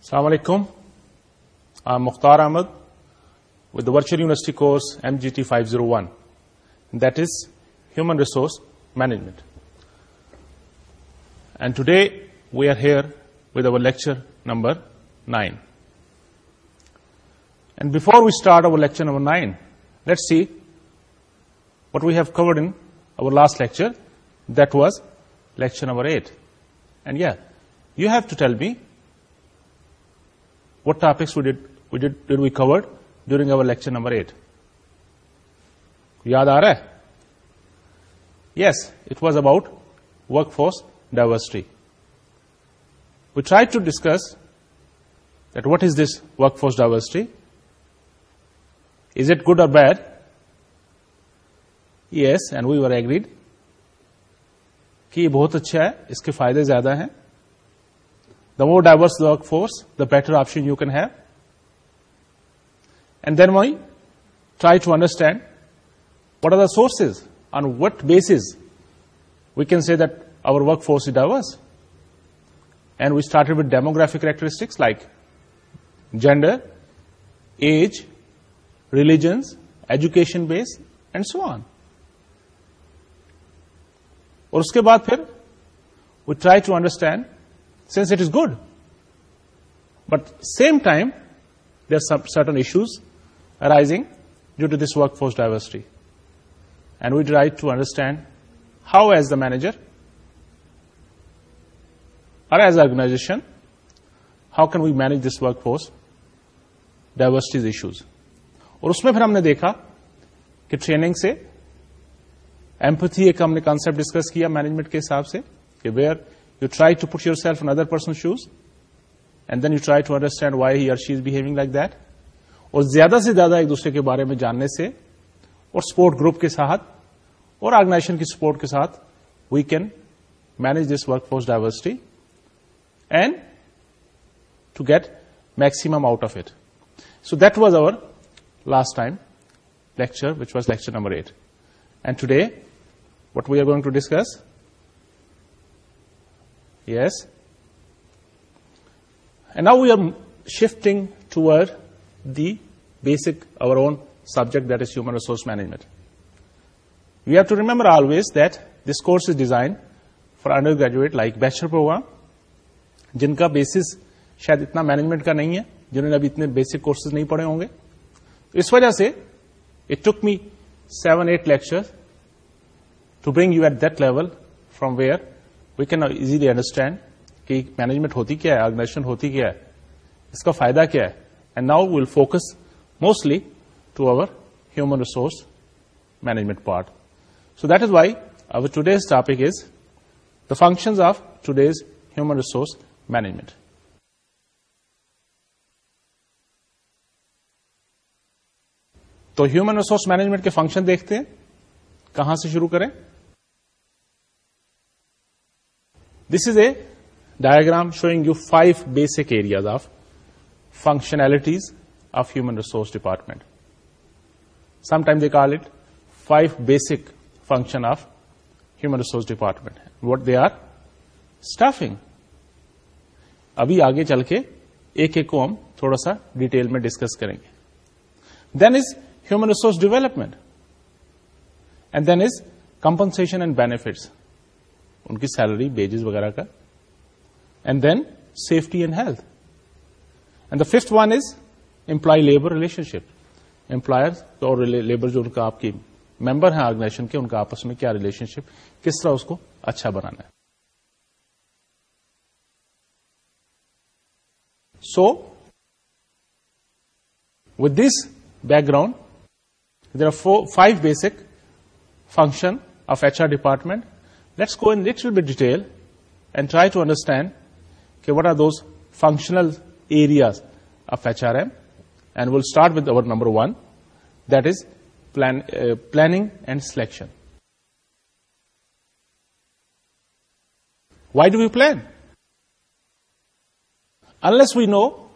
Assalamu alaikum. I'm Mukhtar Ahmed with the Virtual University course MGT 501, that is Human Resource Management. And today we are here with our lecture number 9. And before we start our lecture number 9, let's see what we have covered in our last lecture, that was lecture number 8. And yeah, you have to tell me what topics would would to we covered during our lecture number eight یاد آ رہا ہے yes it was about workforce diversity we try to discuss that what is this workforce diversity is it good or bad yes and we your agreed کہ بہت اچھا ہے اس کے فائدے زیادہ ہیں the more diverse workforce the better option you can have and then why try to understand what are the sources on what basis we can see our workforce is diverse and we started with demographic characteristics like gender age religions education base and so on اور اس کے بعد پھر we try to understand since it is good but same time there are certain issues issues due to this this force diversity and we right to understand how as the manager or as organisation how can we manage this workforce diversity issues اور اس میں پھر ہم نے دیکھا کہ training سے empathy ایک ہم نے کانسپٹ ڈسکس کیا مینجمنٹ کے حساب سے کہ where you try to put yourself self in other person shoes and then you try to understand why he are is behaving like that اور زیادہ سے زیادہ ایک دوسرے کے بارے میں جاننے سے اور سپورٹ گروپ کے ساتھ اور آرگنائزیشن کی سپورٹ کے ساتھ we can manage this workforce diversity and to get maximum out of it so that was our last time lecture which was lecture number eight and today what we are going to discuss shifting ٹوئ the be basic our own subject that is human resource management we have to remember always that this course is design for undergraduate like bachelor programme جن کا basis شاید اتنا management کا نہیں ہے جنہوں نے ابھی اتنے بیسک کورسز نہیں پڑھے ہوں گے اس وجہ سے it took me seven eight lecture to bring you at that level from where we can easily understand کہ مینجمنٹ ہوتی کیا ہے آرگنائزیشن ہوتی کیا ہے اس کا فائدہ کیا ہے and now will focus mostly to our human resource management part so that is why our today's topic is the functions of today's human resource management تو ہیومن ریسورس مینجمنٹ کے فنکشن دیکھتے ہیں کہاں سے شروع کریں this is a diagram showing you five basic areas of functionalities of human resource department some time they call it five basic function of human resource department what they are staffing ابھی آگے چل کے ایک ایک کو ہم تھوڑا سا ڈیٹیل میں ڈسکس کریں گے then is human resource development and then is compensation and benefits ان کی سیلری بیجز وغیرہ کا and then safety and health and the fifth one is employee labour relationship employer اور لیبر جو ان کا آپ کی ممبر ہیں آرگنائزیشن کے ان کا آپس میں کیا ریلیشن شپ کس طرح اس کو اچھا بنانا ہے so with this background there are five basic function of H R department Let's go in little bit detail and try to understand what are those functional areas of HRM, and we'll start with our number one, that is uh, planning and selection. Why do we plan? Unless we know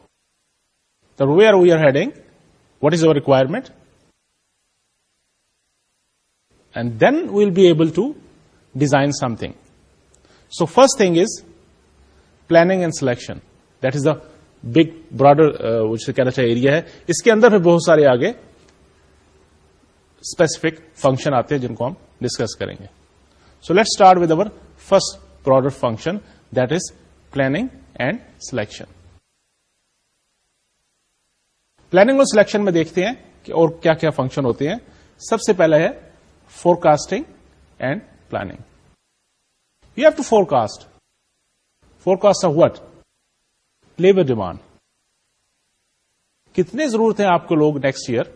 that where we are heading, what is our requirement, and then we'll be able to design something so first thing is planning and selection that is the big broader کہنا چاہیے area ہے اس کے اندر بھی بہت سارے آگے اسپیسیفک فنکشن آتے ہیں جن کو ہم ڈسکس کریں گے so let start with our first product function that is planning and selection planning اور سلیکشن میں دیکھتے ہیں کہ اور کیا فنکشن ہوتے ہیں سب سے پہلے ہے forecasting and planning. You have to forecast forecast what labour demand کتنے ضرورت ہیں آپ کو لوگ نیکسٹ ایئر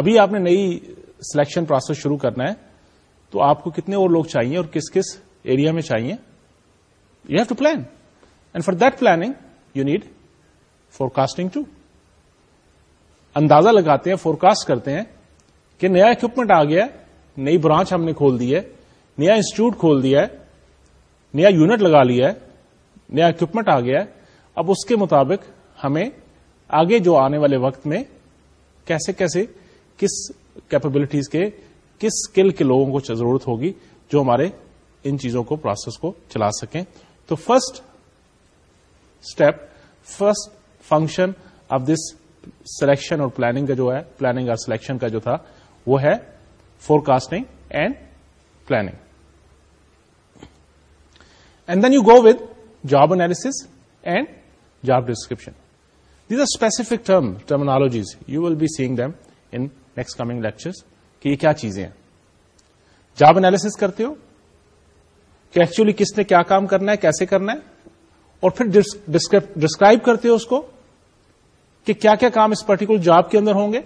ابھی آپ نے نئی سلیکشن پروسیس شروع کرنا ہے تو آپ کو کتنے اور لوگ چاہیے اور کس کس ایریا میں چاہیے you have to plan and for that planning you need forecasting to اندازہ لگاتے ہیں فور کاسٹ کرتے ہیں کہ نیا اکوپمنٹ آ گیا ہے نئی برانچ ہم نے کھول دی ہے نیا انسٹیٹیوٹ کھول دیا ہے نیا یونٹ لگا لیا ہے نیا اکوپمنٹ آ گیا ہے اب اس کے مطابق ہمیں آگے جو آنے والے وقت میں کیسے کیسے کس کیپبلٹیز کے کس اسکل کے لوگوں کو ضرورت ہوگی جو ہمارے ان چیزوں کو پروسیس کو چلا سکیں تو first step first function of this selection اور پلاننگ کا جو ہے پلاننگ اور سلیکشن کا جو تھا وہ ہے forecasting and planning and then you go with job analysis and job description these are specific term terminologies you will be seeing them in next coming lecture کہ یہ کیا چیزیں ہیں جاب اینالس کرتے ہو کہ ایکچولی کس نے کیا کام کرنا ہے کیسے کرنا ہے اور پھر ڈسکرائب کرتے ہو اس کو کہ کیا کیا کام اس پرٹیکولر جاب کے اندر ہوں گے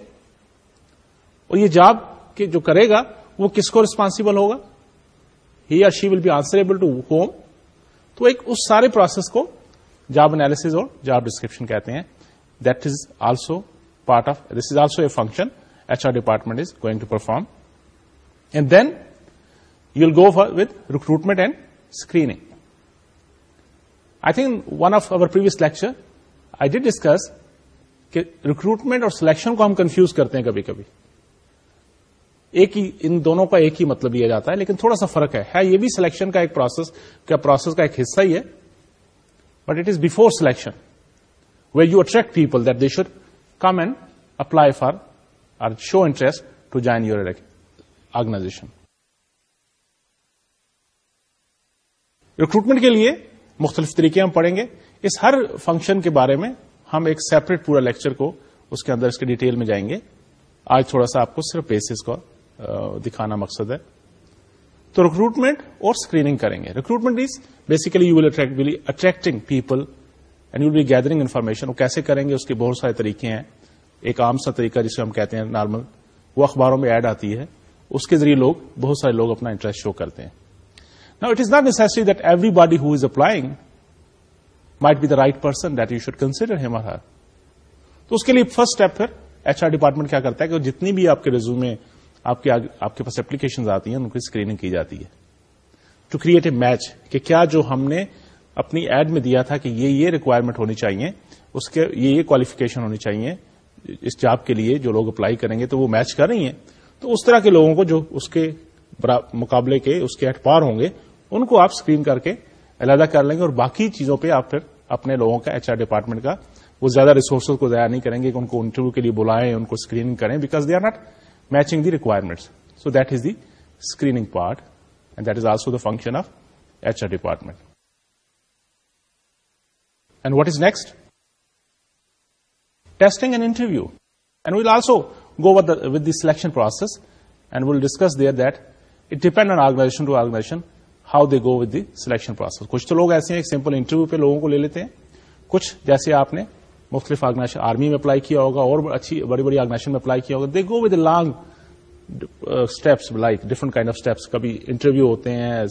اور یہ جاب کے جو کرے گا وہ کس کو ریسپانسبل ہوگا he or she will be answerable to whom تو ایک اس سارے پروسیس کو جاب اینالس اور جاب ڈسکرپشن کہتے ہیں that is also part of this is also a function H R department is going to perform and then you will go for with recruitment and screening I think one of our previous lecture I did discuss کہ recruitment اور selection کو ہم confuse کرتے ہیں کبھی کبھی ایک ہی ان دونوں کا ایک ہی مطلب لیا جاتا ہے لیکن تھوڑا سا فرق ہے یہ بھی سلیکشن کا ایک پروسیس کا پروسیس کا ایک حصہ ہی ہے but it is before selection way you attract people that they should come and apply for or show interest to join your organisation recruitment کے لیے مختلف طریقے ہم پڑھیں گے اس ہر فنکشن کے بارے میں ہم ایک سیپریٹ پورا لیکچر کو اس کے اندر اس کے ڈیٹیل میں جائیں گے آج تھوڑا سا آپ کو صرف بیسس کو دکھانا مقصد ہے تو ریکروٹمنٹ اور اسکریننگ کریں گے recruitment is basically you will attracting people and you be gathering information وہ کیسے کریں گے اس کے بہت سارے طریقے ہیں ایک عام سا طریقہ جسے ہم کہتے ہیں نارمل وہ اخباروں میں ایڈ آتی ہے اس کے ذریعے لوگ بہت سارے لوگ اپنا انٹرسٹ شو کرتے ہیں نا it is not necessary that everybody who is applying might be the right person that you should consider him تو اس کے لیے فرسٹ اسٹیپ پھر ایچ آر ڈپارٹمنٹ کیا کرتا ہے کہ جتنی بھی آپ کے ریزوم آپ کے آپ کے پاس اپلیکیشن آتی ہیں ان کی اسکریننگ کی جاتی ہے ٹو کریٹ اے میچ کہ کیا جو ہم نے اپنی ایڈ میں دیا تھا کہ یہ یہ ریکوائرمنٹ ہونی چاہیے اس کے یہ یہ کوالیفکیشن ہونی چاہیے اس جاب کے لیے جو لوگ اپلائی کریں گے تو وہ میچ کر رہی ہیں تو اس طرح کے لوگوں کو جو اس کے مقابلے کے اس کے ایٹ پار ہوں گے ان کو آپ اسکرین کر کے علیحدہ کر لیں گے اور باقی چیزوں پہ آپ پھر اپنے لوگوں کا ایچ آر ڈپارٹمنٹ کا وہ زیادہ ریسورسز کو ضائع نہیں کریں گے کہ ان کو انٹرویو کے لیے بلائیں ان کو اسکریننگ کریں because they are not matching the requirements so that is the screening part and that is also the function of H R department and what is next testing and interview and we'll also go گوتھ the selection process and we'll discuss there that it depend on organisation to organisation how they go with the selection process کچھ تو لوگ ایسے ہیں simple interview پہ لوگوں کو لے لیتے ہیں کچھ جیسے آپ نے مختلف آرگنائزیشن آرمی میں اپلائی کیا ہوگا اور اچھی بڑی بڑی آرگنائزیشن میں اپلائی کیا ہوگا they go with long steps like different kind of steps کبھی انٹرویو ہوتے ہیں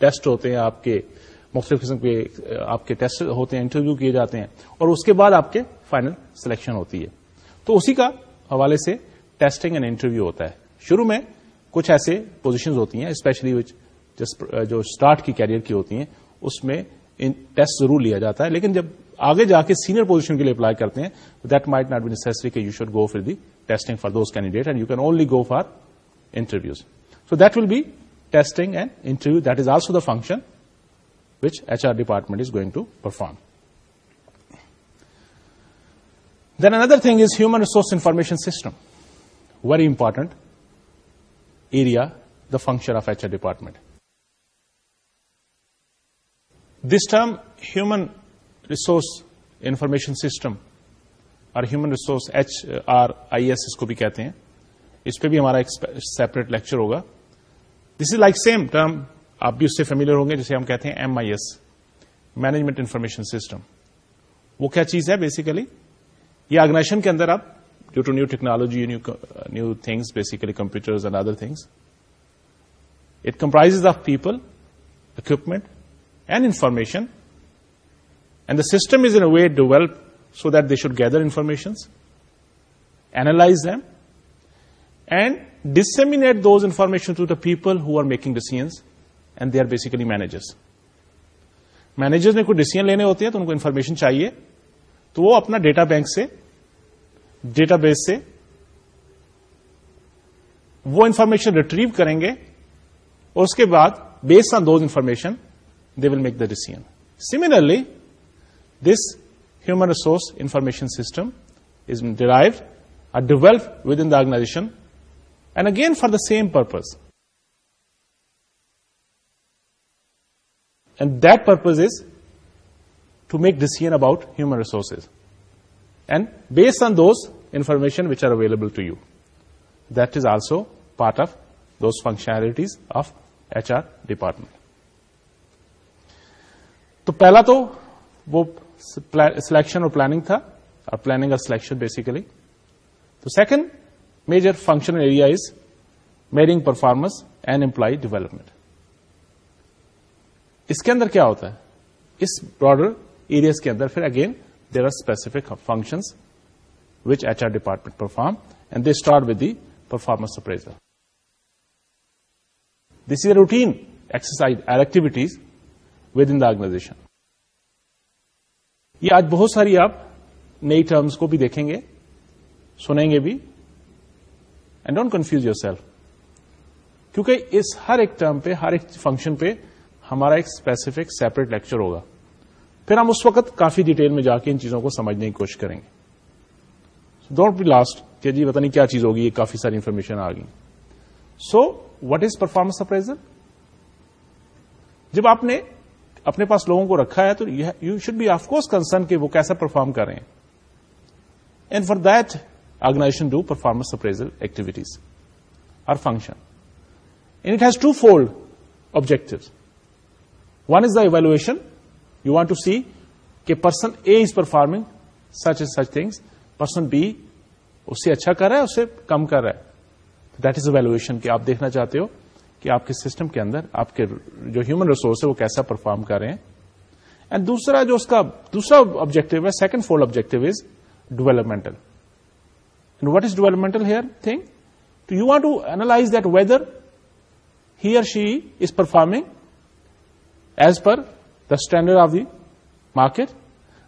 ٹیسٹ ہوتے ہیں آپ کے مختلف قسم کے uh, آپ کے ٹیسٹ ہوتے ہیں انٹرویو کیے جاتے ہیں اور اس کے بعد آپ کے فائنل سلیکشن ہوتی ہے تو اسی کا حوالے سے ٹیسٹنگ اینڈ انٹرویو ہوتا ہے شروع میں کچھ ایسے پوزیشنز ہوتی ہیں اسپیشلی جو اسٹارٹ کی کیریئر کی ہوتی ہیں اس میں ٹیسٹ ضرور لیا جاتا ہے لیکن جب آگے جا کے سینئر پوزیشن کے لیے اپلائی کرتے ہیں that might not be necessary کہ you should go for the testing for those candidate and you can only go for interviews so that will be testing and interview that is also the function which H R department is going to perform then another thing is human resource information system very important area the function of H R department this term human resource information system اور human resource H R I S اس کو بھی کہتے ہیں اس پہ بھی ہمارا ایک separate lecture ہوگا this is like same term آپ بھی اس سے فیملیئر ہوں گے جسے ہم کہتے ہیں M I S management information system وہ کیا چیز ہے بیسیکلی یہ آرگنائزیشن کے اندر آپ due to new technology new things basically computer things it comprise of people equipment and information and the system is an a way develop so that they should gather information analyse then and disseminate those information to the people who are making decisions and they are basically managers managers نے کوئی decision لینے ہوتے ہیں تو ان کو information چاہیے تو وہ اپنا ڈیٹا بینک سے ڈیٹا بیس سے وہ انفارمیشن ریٹریو کریں گے اور اس کے بعد based on those information they will make the decision similarly this human resource information system is derived a develop within the organisation and again for the same purpose and the purpose is to make decision about human resources and based on those information which are available to you that is also part of this functionalities of H R department تو پہلا تو وہ selection اور planning تھا اور planning اور selection basically تو second major functional area is measuring performance and employee development اس کے اندر کیا ہوتا ہے اس براڈر ایریاز کے اندر پھر again there are specific functions which H R department perform and they start with the performance appraisal this is a routine exercise and activities within the organisation یہ آج بہت ساری آپ نئی ٹرمز کو بھی دیکھیں گے سنیں گے بھی and don't confuse yourself کیونکہ اس ہر ایک ٹرم پہ ہر ایک فنکشن پہ ہمارا ایک اسپیسیفک سیپریٹ لیکچر ہوگا پھر ہم اس وقت کافی ڈیٹیل میں جا کے ان چیزوں کو سمجھنے کی کوشش کریں گے ڈونٹ بی لاسٹ جی پتہ نہیں کیا چیز ہوگی یہ کافی ساری انفارمیشن آ گئی so what is performance appraisal جب آپ نے اپنے پاس لوگوں کو رکھا ہے تو you should be of course concern کہ وہ کیسا پرفارم کریں and for that organisation do performance appraisal activities are function and it has two fold objective one is the evaluation you want to see کہ person A is performing such as such things person B اس سے اچھا کر رہا ہے اس سے کم کر رہا ہے دیٹ از اویلویشن کہ آپ دیکھنا چاہتے ہو کہ آپ کے سسٹم کے اندر آپ کے جو ہیومن ریسورس ہے وہ کیسا پرفارم کر رہے ہیں اینڈ دوسرا جو اس کا دوسرا آبجیکٹو ہے second fold objective is developmental what is developmental here thing to you want to analyse that whether he or she is performing as per the standard of the market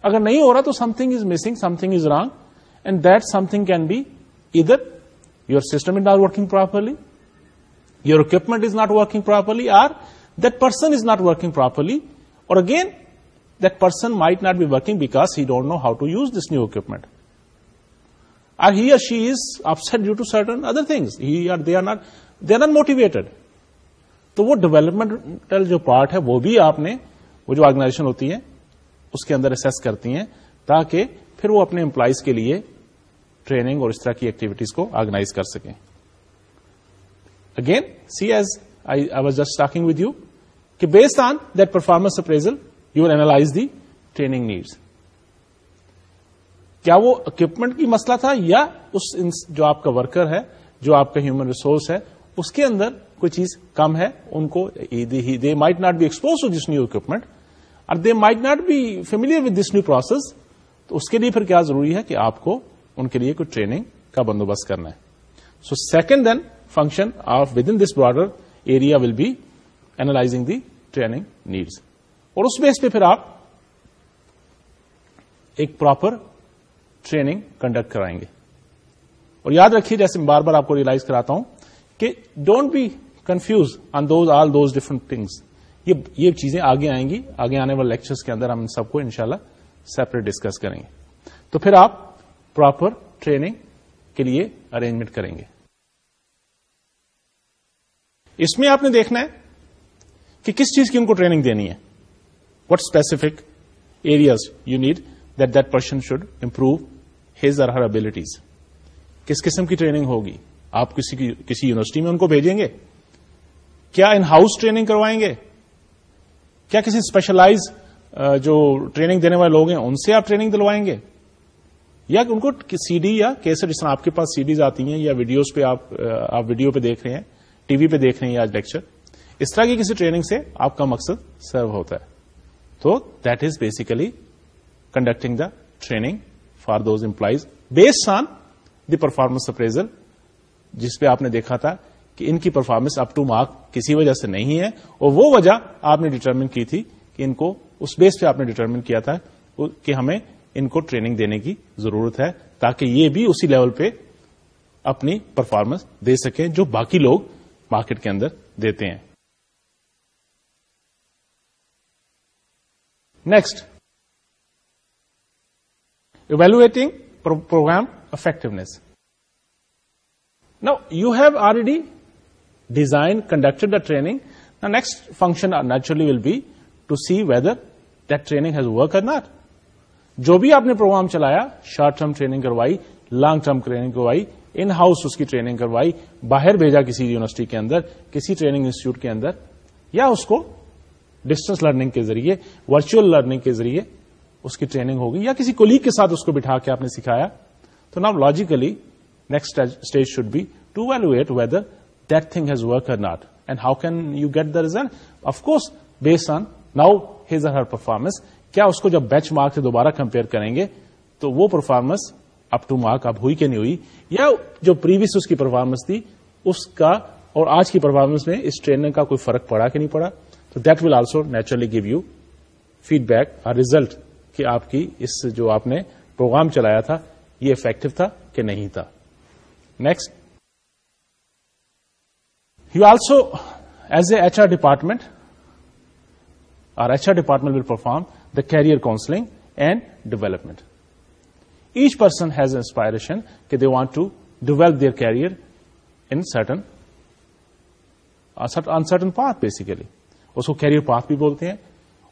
اگر نہیں ہو رہا تو something is missing something is wrong and that something can be either your system is not working properly your working is not working properly or not person is not working properly اور again that person working not be working because he don't know how to use this new equipment or is upset due to certain other things he are they are not they are not motivated تو وہ developmental جو part ہے وہ بھی آپ نے وہ جو آرگنائزیشن ہوتی ہے اس کے اندر اسیس کرتی ہیں تاکہ پھر وہ اپنے امپلائیز کے لیے ٹریننگ اور اس طرح کی ایکٹیویٹیز کو آرگنائز کر سکیں again see as I I was just starting with you based on on that performance appraisal you analyze the training needs کیا وہ اکوپمنٹ کی مسئلہ تھا یا اس جو آپ کا ورکر ہے جو آپ کا ہیومن ریسورس ہے اس کے اندر کوئی چیز کم ہے ان کو they might not be exposed to this new equipment اور they might not be familiar with this new process تو اس کے لیے پھر کیا ضروری ہے کہ آپ کو ان کے لیے کوئی ٹریننگ کا بندوبست کرنا ہے so second then function of within this broader area will be analysing the training needs اور اس بیس پہ پھر آپ ایک پراپر ٹریننگ کنڈکٹ کرائیں گے اور یاد رکھیے جیسے میں بار بار آپ کو ریئلائز کراتا ہوں کہ don't be confuse on those all those different things یہ چیزیں آگے آئیں گی آگے آنے والے لیکچرس کے اندر ہم ان سب کو انشاءاللہ سیپریٹ ڈسکس کریں گے تو پھر آپ پراپر ٹریننگ کے لیے ارینجمنٹ کریں گے اس میں آپ نے دیکھنا ہے کہ کس چیز کی ان کو ٹریننگ دینی ہے what specific areas you need that that person should improve his or her abilities کس قسم کی ٹریننگ ہوگی آپ کسی کسی یونیورسٹی میں ان کو بھیجیں گے کیا ان ہاؤس ٹریننگ کروائیں گے کیا کسی اسپیشلائز جو ٹریننگ دینے والے لوگ ہیں ان سے آپ ٹریننگ دلوائیں گے یا ان کو سی ڈی یا کیسے جس طرح آپ کے پاس سی ڈیز آتی ہیں یا ویڈیوز پہ آپ ویڈیو پہ دیکھ رہے ہیں ٹی وی پہ دیکھ رہے ہیں آج لیکچر اس طرح کی کسی ٹریننگ سے آپ کا مقصد سرو ہوتا ہے تو that is basically conducting the training for those employees based on the performance appraisal جس پہ آپ نے دیکھا تھا کہ ان کی پرفارمنس اپ ٹو مارک کسی وجہ سے نہیں ہے اور وہ وجہ آپ نے ڈیٹرمن کی تھی کہ ان کو اس بیس پہ آپ نے ڈیٹرمن کیا تھا کہ ہمیں ان کو ٹریننگ دینے کی ضرورت ہے تاکہ یہ بھی اسی لیول پہ اپنی پرفارمنس دے سکیں جو باقی لوگ مارکیٹ کے اندر دیتے ہیں نیکسٹ ایویلویٹنگ پروگرام افیکٹونیس نا you have already designed conducted the training the next function naturally will be to see whether that training has work or جو بھی آپ نے پروگرام چلایا شارٹ ٹرم ٹریننگ کروائی لانگ ٹرم ٹریننگ کروائی in house اس کی ٹریننگ کروائی باہر بھیجا کسی یونیورسٹی کے اندر کسی ٹریننگ انسٹیٹیوٹ کے اندر یا اس کو ڈسٹینس لرننگ کے ذریعے ورچوئل لرننگ کے ذریعے اس کی ٹریننگ ہوگی یا کسی کولیگ کے ساتھ اس کو بٹھا کے آپ نے سکھایا تو now logically next stage should be to evaluate whether that thing has work or not and how can you get the reason course based on now his or her performance کیا اس کو جب بیچ مارک سے دوبارہ compare کریں گے تو وہ پرفارمنس اپ ٹو مارک اب ہوئی کہ نہیں ہوئی یا جو پریویس اس کی پرفارمنس تھی اس کا اور آج کی پرفارمنس میں اس ٹرینر کا کوئی فرق پڑا کہ نہیں پڑا تو that will also naturally give you feedback اور ریزلٹ کہ آپ کی اس جو آپ نے پروگرام چلایا تھا یہ افیکٹو تھا کہ نہیں تھا next you also as a H R department اور H R department will perform the career counselling and development each person has inspiration کہ they want to develop their career in certain uncertain path basically اس کو career path بھی بولتے ہیں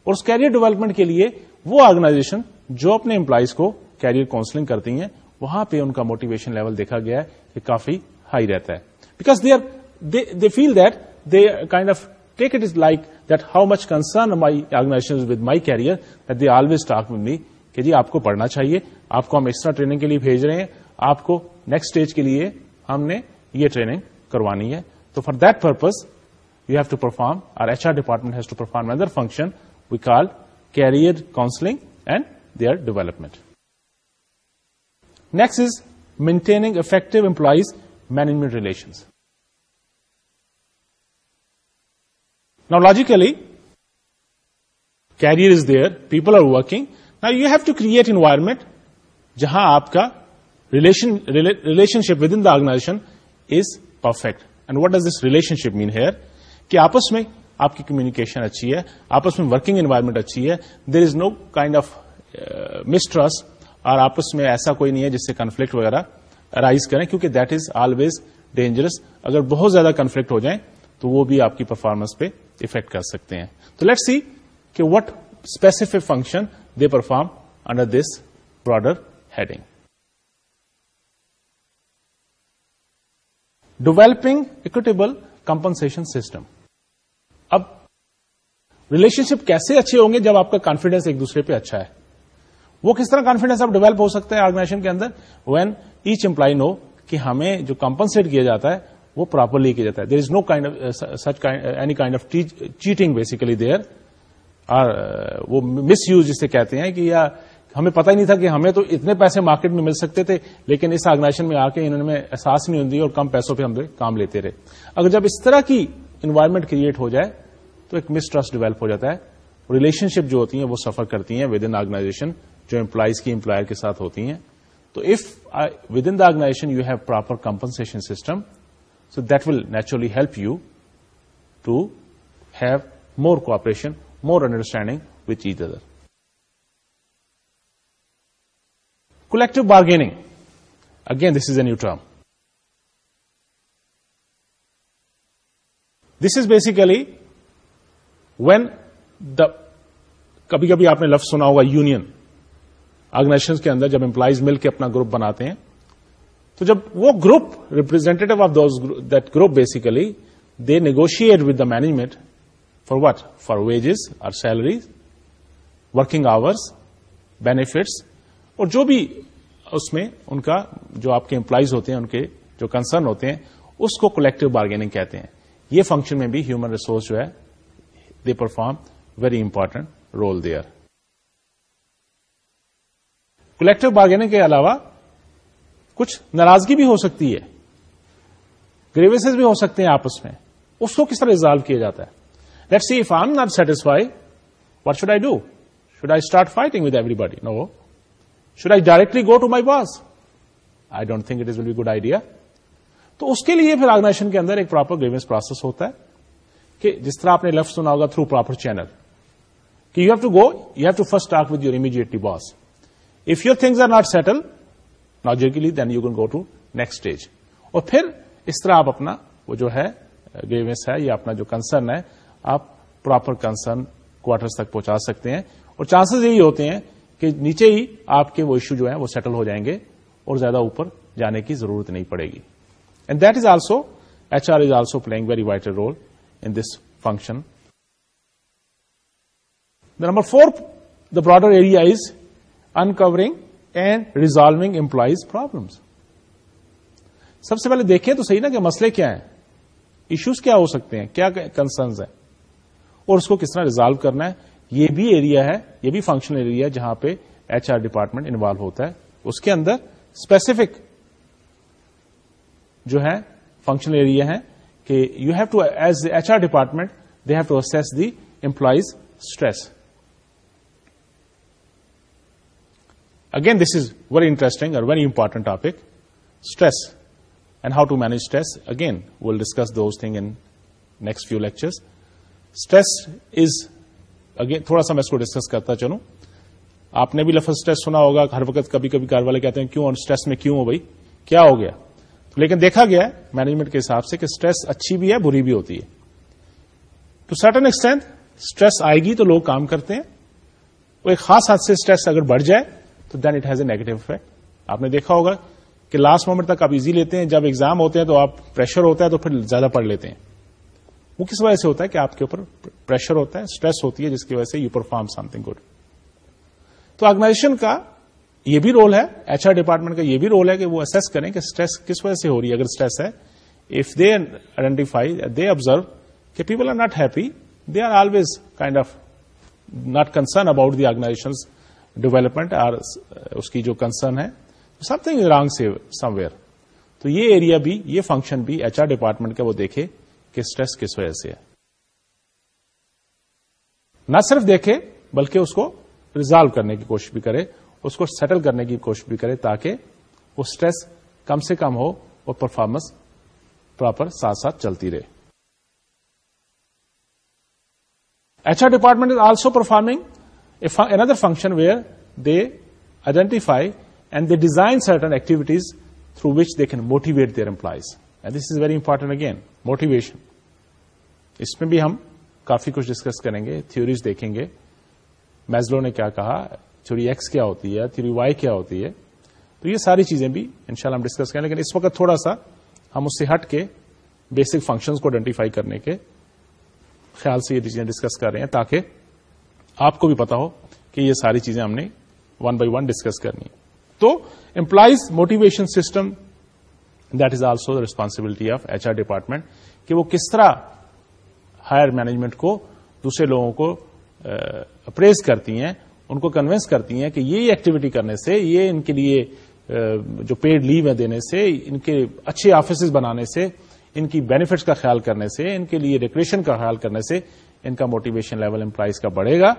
اور اس career development کے لیے وہ آرگنائزیشن جو اپنے امپلائیز کو کیریئر کاؤنسلنگ کرتی ہیں وہاں پہ ان کا موٹیویشن لیول دیکھا گیا ہے کہ کافی ہائی رہتا ہے because they are they feel that they kind of take it is like that how much concern my organisation with my career that they always talk with me کہ جی آپ کو پڑھنا چاہیے آپ کو ہم ایکسٹرا ٹریننگ کے لیے بھیج رہے ہیں آپ کو نیکسٹ اسٹیج کے لیے ہم نے یہ ٹریننگ کروانی ہے تو for that purpose you have to perform or H R department has to perform other function we call career counselling and their development next is maintaining effective employees management relations logically career is there people are working نا you have to create environment جہاں آپ کا relationship within the organisation is perfect and what does this relationship mean here کہ آپس میں آپ کی communication اچھی ہے آپس میں ورکنگ انوائرمنٹ اچھی ہے there is no kind of mistrust اور آپس میں ایسا کوئی نہیں ہے جس سے کنفلکٹ وغیرہ رائز کریں کیونکہ دیٹ از آلویز ڈینجرس اگر بہت زیادہ کنفلکٹ ہو جائیں تو وہ بھی آپ کی پرفارمنس پہ افیکٹ کر سکتے ہیں تو لیٹ سی کہ what specific function perform under this broader heading developing equitable compensation system اب شپ کیسے اچھے ہوں گے جب آپ کا کانفیڈینس ایک دوسرے پہ اچھا ہے وہ کس طرح کانفیڈینس آپ ڈیولپ ہو سکتے ہیں آرگنائزیشن کے اندر وین ایچ امپلائی نو کہ ہمیں جو کمپنسٹ کیا جاتا ہے وہ پراپرلی کیا جاتا ہے there is no kind of cheating basically there وہ مس یوز جسے کہتے ہیں کہ یا ہمیں پتہ ہی نہیں تھا کہ ہمیں تو اتنے پیسے مارکیٹ میں مل سکتے تھے لیکن اس آرگنائزیشن میں آ کے انہوں نے احساس نہیں ہوتی اور کم پیسوں پہ ہم کام لیتے رہے اگر جب اس طرح کی انوائرمنٹ کریٹ ہو جائے تو ایک مس ٹرسٹ ڈیولپ ہو جاتا ہے ریلیشن شپ جو ہوتی ہیں وہ سفر کرتی ہیں ود ان آرگنائزیشن جو امپلائیز کی امپلائر کے ساتھ ہوتی ہیں تو if within the organisation you have proper compensation system so that will naturally help you to have more cooperation more understanding with Collective bargaining. Bargaining again this is a term. This is basically when the کبھی کبھی آپ نے لفظ سنا ہوگا union organisation کے اندر جب امپلائیز مل کے اپنا گروپ بناتے ہیں تو جب وہ group representative of that group basically they negotiate with the management for what for wages اور سیلریز ورکنگ آورس بینیفٹس اور جو بھی اس میں ان کا جو آپ کے امپلائیز ہوتے ہیں ان کے جو کنسرن ہوتے ہیں اس کو کولیکٹو بارگیننگ کہتے ہیں یہ فنکشن میں بھی ہیومن ریسورس جو ہے they perform very important role they collective bargaining کے علاوہ کچھ ناراضگی بھی ہو سکتی ہے گریویسز بھی ہو سکتے ہیں آپس میں اس کو کس طرح ریزالو کیا جاتا ہے see I not satisfy what should I do should I start fighting with everybody no should I directly go to my boss I don't think it we good idea تو اس کے لیے پھر آرگنائزیشن کے اندر ایک پراپر گریونس پروسیس ہوتا ہے کہ جس طرح آپ نے لفظ سنا ہوگا تھرو پراپر چینل کہ you have to go you have to first talk with your immediately boss if your things are not settle logically then you can go to next stage اور پھر اس طرح آپ اپنا وہ جو ہے گریونس ہے یا اپنا جو کنسرن ہے آپ پراپر کنسرن کوارٹرس تک پہنچا سکتے ہیں اور چانسز یہی ہوتے ہیں کہ نیچے ہی آپ کے وہ ایشو جو ہیں وہ سیٹل ہو جائیں گے اور زیادہ اوپر جانے کی ضرورت نہیں پڑے گی and that is also H R is also playing very vital role in this function the number four the broader area is encouraging and resolving employees problems سب سے پہلے دیکھیں تو صحیح نا کہ مسئلے کیا ہیں ایشوز کیا ہو سکتے ہیں کیا کنسرنز ہیں اور اس کو کس طرح ریزالو کرنا ہے یہ بھی ایریا ہے یہ بھی فنکشنل ایریا ہے جہاں پہ ایچ آر ڈپارٹمنٹ انوالو ہوتا ہے اس کے اندر اسپیسیفک جو ہے فنکشنل ایریا ہے کہ you have to as H R department they have to the employees stress again this is very interesting اور very important topic stress and how to manage stress again will discuss those thing in next few lectures stress is again تھوڑا سا میں اس کو discuss کرتا چلوں آپ نے بھی لفظ اسٹریس سنا ہوگا ہر وقت کبھی کبھی گھر والے کہتے ہیں کیوں اسٹریس میں کیوں ہو بھائی کیا ہو گیا لیکن دیکھا گیا مینجمنٹ کے حساب سے کہ اسٹریس اچھی بھی ہے بری بھی ہوتی ہے ٹو سرٹن ایکسٹینتھ اسٹریس آئے گی تو لوگ کام کرتے ہیں وہ ایک خاص حد سے اسٹریس اگر بڑھ جائے تو then it has a negative effect آپ نے دیکھا ہوگا کہ لاسٹ مومنٹ تک آپ ایزی لیتے ہیں جب ایگزام ہوتے ہیں تو آپ پریشر ہوتا ہے تو پھر زیادہ پڑھ لیتے ہیں وہ کس وجہ سے ہوتا ہے کہ آپ کے اوپر پریشر ہوتا ہے اسٹریس ہوتی ہے جس کی وجہ سے you perform something good تو آرگنائزیشن کا یہ بھی رول ہے ایچ آر ڈپارٹمنٹ کا یہ بھی رول ہے کہ وہ اسس کریں کہ اسٹریس کس وجہ سے ہو رہی ہے اگر اسٹریس ہے if they identify they observe کہ people are not happy they are always kind of not concern about the organization development or اس کی جو کنسرن ہے سم تھنگ رانگ سے سم یہ ایریا بھی یہ فنکشن بھی ایچ آر ڈپارٹمنٹ کا وہ دیکھے کہ اسٹریس کس وجہ سے ہے نہ صرف دیکھے بلکہ اس کو ریزالو کرنے کی کوشش بھی کرے اس کو سیٹل کرنے کی کوشش بھی کرے تاکہ وہ اسٹریس کم سے کم ہو اور پرفارمنس پراپر ساتھ ساتھ چلتی رہے H R department is also performing another function where they identify and they design certain activities through which they can motivate their employees and this is very important again motivation اس میں بھی ہم کافی کچھ discuss کریں گے theories دیکھیں گے Maslow نے کیا کہا تھیوری ایکس کیا ہوتی ہے تھیوری وائی کیا ہوتی ہے تو یہ ساری چیزیں بھی ان شاء اللہ ہم ڈسکس کریں لیکن اس وقت تھوڑا سا ہم اس سے ہٹ کے بیسک فنکشنز کو آئیڈینٹیفائی کرنے کے خیال سے یہ چیزیں ڈسکس کر رہے ہیں تاکہ آپ کو بھی پتا ہو کہ یہ ساری چیزیں ہم نے ون بائی ون ڈسکس کرنی تو employees motivation system that is also responsibility of H R department کہ وہ کس طرح ہائر مینجمنٹ کو دوسرے لوگوں کو اپریز کرتی ہیں ان کو کنوینس کرتی ہیں کہ یہ ایکٹیویٹی کرنے سے یہ ان کے لیے جو پیڈ لیو ہے دینے سے ان کے اچھے آفیسز بنانے سے ان کی بینیفٹس کا خیال کرنے سے ان کے لیے ریکریشن کا خیال کرنے سے ان کا موٹیویشن لیول امپلائیز کا بڑھے گا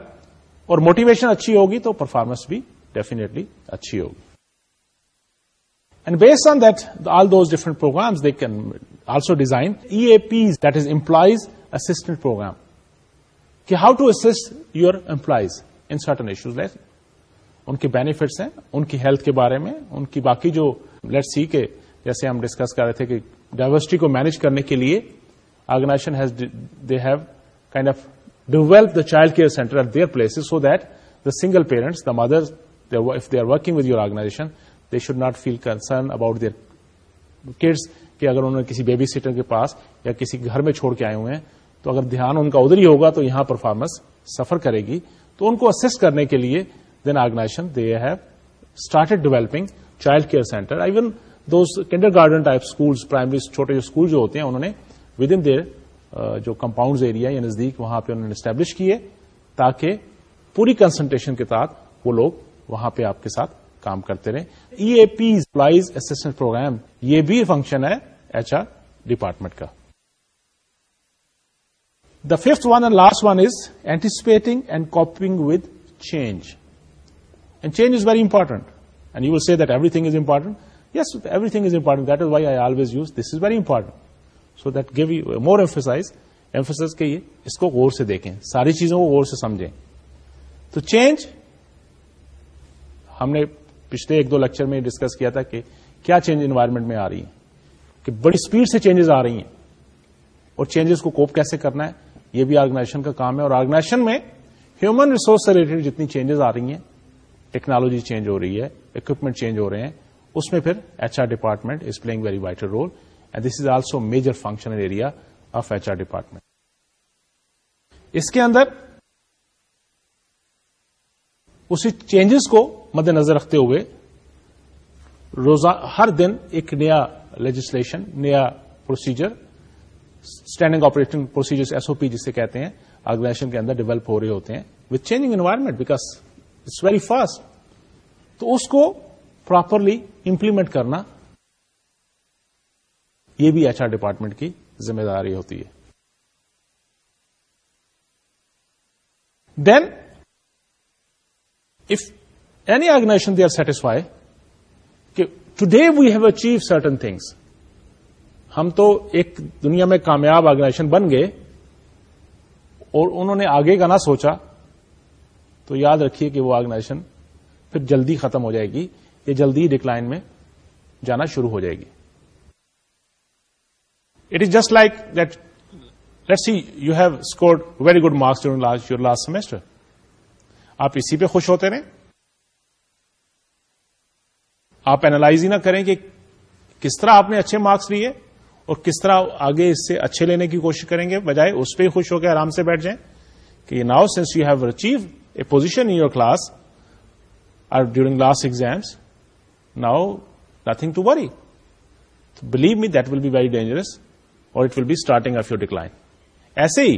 اور موٹیویشن اچھی ہوگی تو پرفارمنس بھی ڈیفینیٹلی اچھی ہوگی and based on that all those different programs they can also design E A P as employees assistant program کہ how to assist your employees in certain issues ان کے بینیفٹس ہیں ان کی ہیلتھ کے بارے میں ان کی باقی جو لیٹ سی کے جیسے ہم ڈسکس کر رہے تھے کہ ڈائیورسٹی کو مینج کرنے کے لیے organization has they have kind of develop the child care center at their places so that the single parents the mother if they are working with your organization they should not feel concern about their kids کہ اگر انہوں نے کسی baby sitter کے پاس یا کسی گھر میں چھوڑ کے آئے ہوئے ہیں تو اگر دھیان ان کا ادھر ہی ہوگا تو یہاں پرفارمنس سفر کرے گی تو ان کو اسسٹ کرنے کے لیے then organization they have started developing child care center even though kindergarten type school primary چھوٹے اسکول جو ہوتے ہیں انہوں نے ود ان دیر جو کمپاؤنڈز ایریا یا نزدیک وہاں پہ انہوں نے اسٹیبلش کیے تاکہ پوری کنسنٹریشن کے تحت وہ لوگ وہاں پہ آپ کے ساتھ کام کرتے رہیں ای اے پی پیزنٹ پروگرام یہ بھی فنکشن ہے ایچ آر ڈپارٹمنٹ کا the fifth one and last one is anticipating and coping with change and change is very important and you will see that everything is important yes everything is important that is why I always use this is very important so that give you more emphasize emphasize کے اس کو غور سے دیکھیں ساری چیزوں کو غور سے سمجھیں تو چینج ہم نے پچھلے ایک دو لیکچر میں ڈسکس کیا تھا کہ کیا چینج انوائرمنٹ میں آ رہی ہے کہ بڑی اسپیڈ سے چینجز آ رہی ہیں اور چینجز کو کوپ کیسے کرنا ہے یہ بھی آرگنائزیشن کا کام ہے اور آرگنائزیشن میں ہیومن ریسورس سے ریلیٹڈ جتنی چینجز آ رہی ہیں ٹیکنالوجی چینج ہو رہی ہے اکوپمنٹ چینج ہو رہے ہیں اس میں پھر H R department is playing very vital role and this is also major functional area of H R department اس کے اندر اسی چینجز کو مد نظر رکھتے ہوئے روزہ ہر دن ایک نیا لیجسلیشن نیا procedure standing operation procedure S O P جسے کہتے ہیں آرگنائزیشن کے اندر ڈیولپ ہو رہے ہوتے ہیں with change environment because it's very fast تو اس کو پراپرلی امپلیمنٹ کرنا یہ بھی ایچ آر ڈپارٹمنٹ کی ذمہ داری ہوتی ہے دین ی آرگنازیشن دے آر سیٹسفائی کہ today we have achieve certain things ہم تو ایک دنیا میں کامیاب آرگنائزیشن بن گئے اور انہوں نے آگے کا نہ سوچا تو یاد رکھیے کہ وہ آرگنائزیشن پھر جلدی ختم ہو جائے گی یا جلدی ڈکلائن میں جانا شروع ہو جائے گی it is just like that let see you have scored very good marks your last semester آپ اسی پہ خوش ہوتے رہیں آپ اینالائز ہی نہ کریں کہ کس طرح آپ نے اچھے مارکس لیے اور کس طرح آگے اس سے اچھے لینے کی کوشش کریں گے بجائے اس پہ ہی خوش ہو کے آرام سے بیٹھ جائیں کہ now since you have achieve a position in your class or during last exams now nothing to worry believe me that will be very dangerous اور it will be starting of your decline ایسے ہی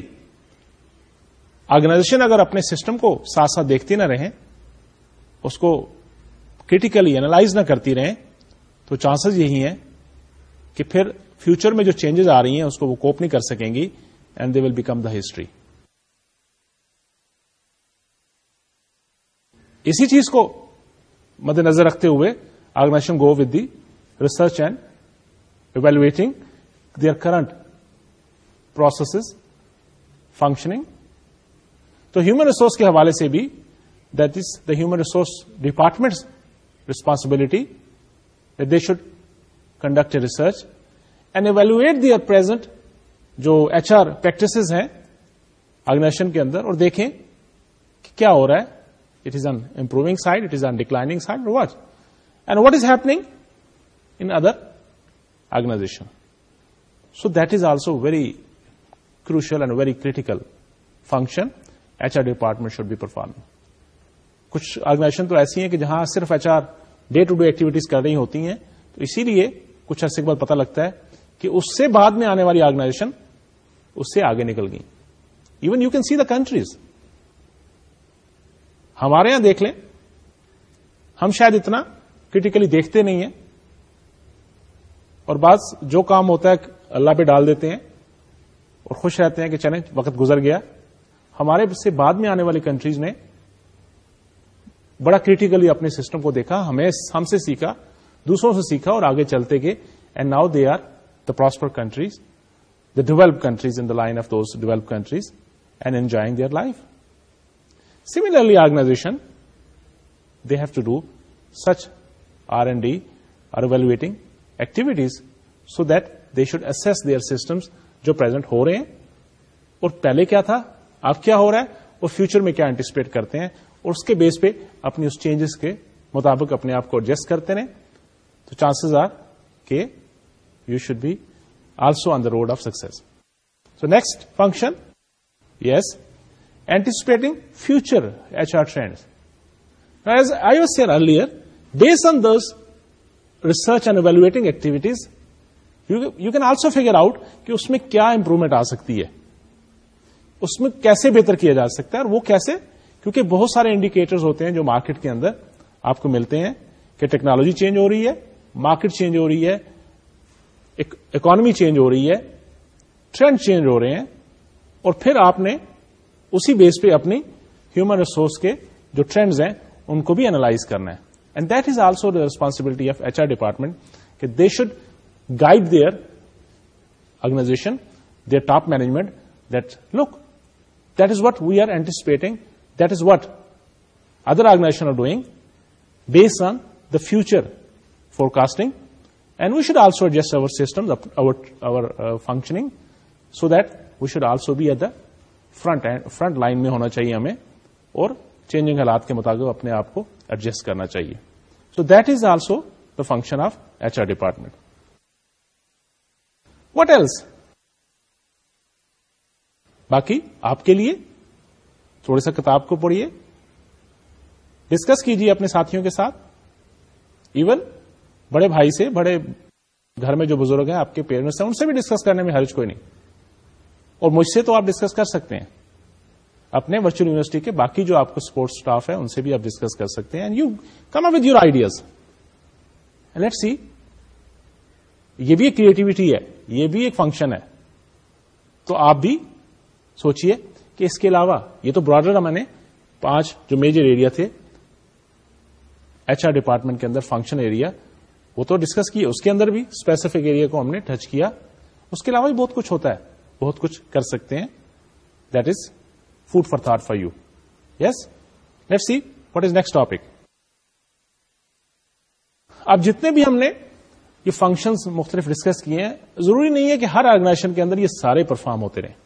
organization اگر اپنے system کو ساتھ ساتھ دیکھتی نہ رہیں اس کو کریٹیکلی اینالائز نہ کرتی رہیں تو چانسز یہی ہیں کہ پھر فیوچر میں جو چینجز آ رہی ہیں اس کو وہ کوپ نہیں کر سکیں گی and they will become the history اسی چیز کو مد نظر رکھتے ہوئے organization go with the research and evaluating their current processes functioning تو ہیومن ریسورس کے حوالے سے بھی that is the human resource department's responsibility they should conduct research and evaluate their the جو ایچ آر پریکٹسز ہیں organization کے اندر اور دیکھیں کہ کیا ہو رہا ہے it is an improving side it is an declining side what and what is happening in other organization so that is also very crucial and very critical function H R department should be perform کچھ organization تو ایسی ہیں کہ جہاں صرف H R day to day activities کر رہی ہوتی ہیں تو اسی لیے کچھ عرصے کے بعد پتا لگتا ہے کہ اس سے بعد میں آنے والی آرگنائزیشن اس سے آگے نکل گئی even you can see the countries ہمارے یہاں دیکھ لیں ہم شاید اتنا کریٹیکلی دیکھتے نہیں ہیں اور بس جو کام ہوتا ہے اللہ پہ ڈال دیتے ہیں اور خوش رہتے ہیں کہ چلیں وقت گزر گیا ہمارے سے بعد میں آنے والی کنٹریز نے بڑا کریٹیکلی اپنے سسٹم کو دیکھا ہمیں ہم سے سیکھا دوسروں سے سیکھا اور آگے چلتے گئے and now they are the prosper countries the develop countries in the line of those develop countries and enjoying their life similarly organization they have to do such R and D or evaluating activities so that they should assess their systems جو present ہو رہے ہیں اور پہلے کیا تھا اب کیا ہو رہا ہے اور فیوچر میں کیا اینٹیسپیٹ کرتے ہیں اور اس کے بیس پہ اپنی اس چینجز کے مطابق اپنے آپ کو ایڈجسٹ کرتے رہے تو چانسز آر کہ you should be also on the road of success so next function yes anticipating future H R trend as I was share earlier base on this research and evaluating activities you can also figure out کہ اس میں کیا improvement آ سکتی ہے اس میں کیسے بہتر کیا جا سکتا ہے اور وہ کیسے کیونکہ بہت سارے انڈیکیٹرز ہوتے ہیں جو مارکیٹ کے اندر آپ کو ملتے ہیں کہ ٹیکنالوجی چینج ہو رہی ہے مارکیٹ چینج ہو رہی ہے اکانمی چینج ہو رہی ہے ٹرینڈ چینج ہو رہے ہیں اور پھر آپ نے اسی بیس پہ اپنی ہیومن ریسورس کے جو ٹرینڈز ہیں ان کو بھی اینالائز کرنا ہے and that is also the responsibility of H R department کہ they should guide their organization their top management that look that is what we are anticipating that is what other organization are doing based on the future forecasting and we should also adjust our some our functioning so that we should also be at that front line میں ہونا چاہیے ہمیں اور change حالات کے مطابق اپنے آپ کو ایڈجسٹ کرنا چاہیے so that is also the function of H R department what else باقی آپ کے لیے تھوڑے سا کتاب کو پڑھیے ڈسکس کیجیے اپنے ساتھیوں کے ساتھ ایون بڑے بھائی سے بڑے گھر میں جو بزرگ ہیں آپ کے پیرنٹس ہیں ان سے بھی ڈسکس کرنے میں حرج کوئی نہیں اور مجھ سے تو آپ ڈسکس کر سکتے ہیں اپنے ورچوئل یونیورسٹی کے باقی جو آپ کو سپورٹ اسٹاف ہیں ان سے بھی آپ ڈسکس کر سکتے ہیں you come up with your ideas let see یہ بھی ایک کریٹیوٹی ہے یہ بھی ایک فنکشن ہے تو آپ بھی سوچیے کہ اس کے علاوہ یہ تو براڈر ہم میں نے پانچ جو میجر ایریا تھے ایچ آر ڈپارٹمنٹ کے اندر فنکشن ایریا وہ تو ڈسکس کیا اس کے اندر بھی اسپیسیفک ایریا کو ہم نے ٹچ کیا اس کے علاوہ بھی بہت کچھ ہوتا ہے بہت کچھ کر سکتے ہیں that is food for thought for you yes let see what is next topic اب جتنے بھی ہم نے یہ فنکشنز مختلف ڈسکس کیے ہیں ضروری نہیں ہے کہ ہر آرگنائزیشن کے اندر یہ سارے پرفارم ہوتے رہیں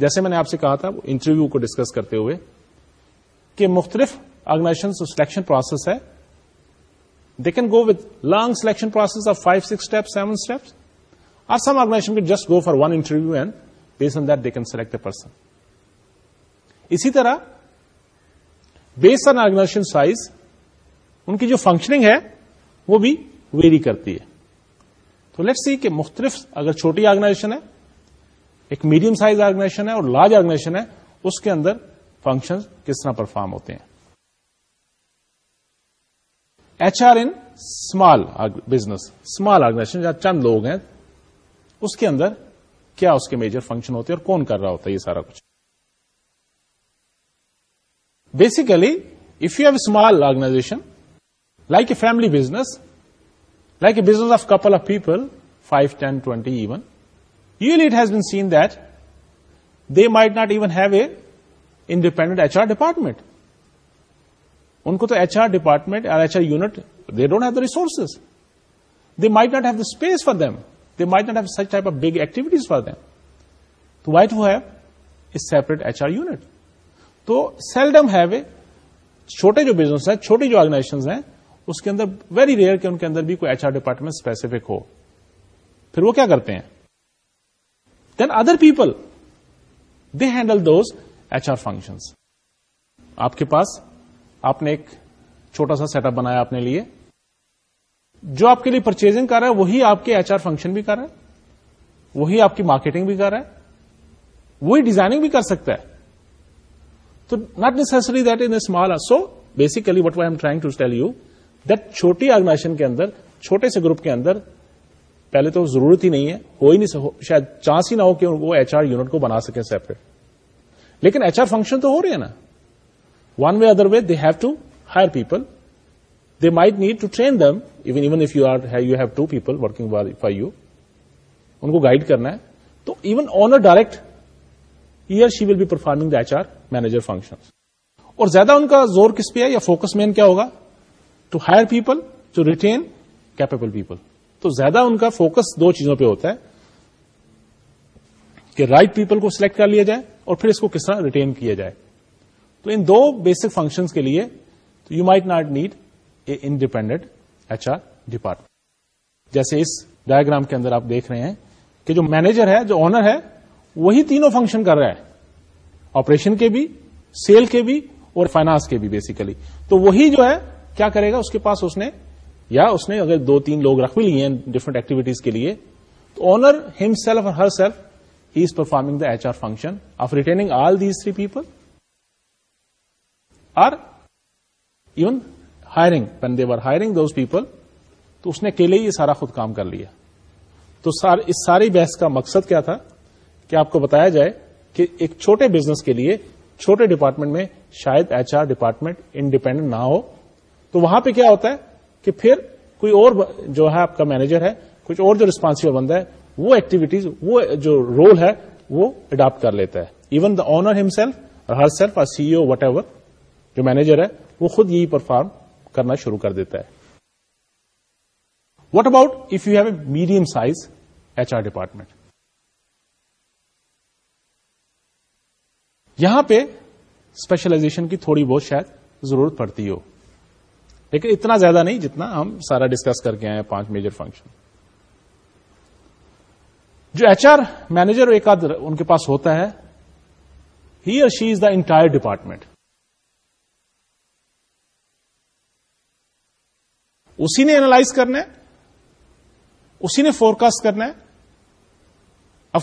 جیسے میں نے آپ سے کہا تھا انٹرویو کو ڈسکس کرتے ہوئے کہ مختلف آرگنائزیشن سلیکشن پروسیس ہے they can go with long selection process of five six step seven some organization سکسنا just go for one interview and base on that they can select a person اسی طرح base on organisation size ان کی جو functioning ہے وہ بھی very کرتی ہے تو لیٹ سی کہ مختلف اگر چھوٹی آرگنائزیشن ہے ایک میڈیم سائز آرگنائزیشن ہے اور لارج آرگنائزیشن ہے اس کے اندر فنکشن کس طرح پرفارم ہوتے ہیں H R in small business small organization جہاں چند لوگ ہیں اس کے اندر کیا اس کے میجر فنکشن ہوتے ہیں اور کون کر رہا ہوتا ہے یہ سارا کچھ basically if you have small organization like a family business like a business of couple of people five ten twenty even you let has been seen they might not even have a independent H R department ان کو تو H R department unit they don't have the resource they might not have the space for them they might not have such type of big activities for them to might a separate H R unit تو seldom have a چھوٹے جو business ہے چھوٹے جو organisation ہیں اس کے اندر ویری ریئر کہ ان کے اندر بھی کوئی ایچ آر ڈپارٹمنٹ اسپیسیفک ہو پھر وہ کیا کرتے ہیں then other people they handle those H R function آپ کے پاس آپ نے ایک چھوٹا سا سیٹ اپ بنایا اپنے لیے جو آپ کے لیے پرچیزنگ کر رہا ہے وہی آپ کے ایچ آر فنکشن بھی کر رہا ہے وہی آپ کی مارکیٹنگ بھی کر رہا ہے وہی ڈیزائننگ بھی کر سکتا ہے تو not necessary that small so what why am trying to tell you that چھوٹی آرگنائزیشن کے اندر چھوٹے سے گروپ کے اندر پہلے تو ضرورت ہی نہیں ہے ہو ہی نہیں شاید چانس ہی نہ ہو کہ وہ ایچ آر یونٹ کو بنا سکیں سیپریٹ لیکن ایچ آر فنکشن تو ہو رہے ہیں نا one way other way they have to hire people they might need to train them even even if you are you have two people working for you ان کو guide کرنا ہے تو even on a director she will be performing the H R manager function اور زیادہ ان کا زور کس پہ ہے یا فوکس مین کیا ہوگا to hire people to retain capable people تو زیادہ ان کا فوکس دو چیزوں پہ ہوتا ہے کہ رائٹ پیپل کو سلیکٹ کر لیا جائے اور پھر اس کو کس طرح ریٹین کیا جائے تو ان دو بیسک فنکشن کے لیے you might not need a independent H R department جیسے اس ڈائگرام کے اندر آپ دیکھ رہے ہیں کہ جو مینیجر ہے جو آنر ہے وہی تینوں فنکشن کر رہا ہے آپریشن کے بھی سیل کے بھی اور فائنانس کے بھی بیسیکلی تو وہی جو ہے کیا کرے گا اس کے پاس اس نے یا اس نے اگر دو تین لوگ رکھ بھی لیے ہیں ڈفرنٹ ایکٹیویٹیز کے لیے تو اونر ہم سیلف اور herself he is performing the H R function of retaining all these three people or even hiring they were hiring those people تو اس نے اکیلے ہی سارا خود کام کر لیا تو سار, اس ساری بحث کا مقصد کیا تھا کہ آپ کو بتایا جائے کہ ایک چھوٹے بزنس کے لیے چھوٹے ڈپارٹمنٹ میں شاید ایچ آر ڈپارٹمنٹ انڈیپینڈنٹ نہ ہو تو وہاں پہ کیا ہوتا ہے کہ پھر کوئی اور جو ہے آپ کا مینیجر ہے کچھ اور جو ریسپانسبل بندہ ہے وہ ایکٹیویٹیز وہ جو رول ہے وہ اڈاپٹ کر لیتا ہے even the owner himself اور ہر سیلف اور سی او وٹ ایور جو مینیجر ہے وہ خود یہی پرفارم کرنا شروع کر دیتا ہے what about if you have a medium size H R department یہاں پہ اسپیشلائزیشن کی تھوڑی بہت شاید ضرورت پڑتی ہو لیکن اتنا زیادہ نہیں جتنا ہم سارا ڈسکس کر کے آئے ہیں پانچ میجر فنکشن جو ایچ آر مینیجر ایک آدھ ان کے پاس ہوتا ہے ہی اور she is the entire department اسی نے اینالائز کرنا ہے اسی نے فورکاسٹ کرنا ہے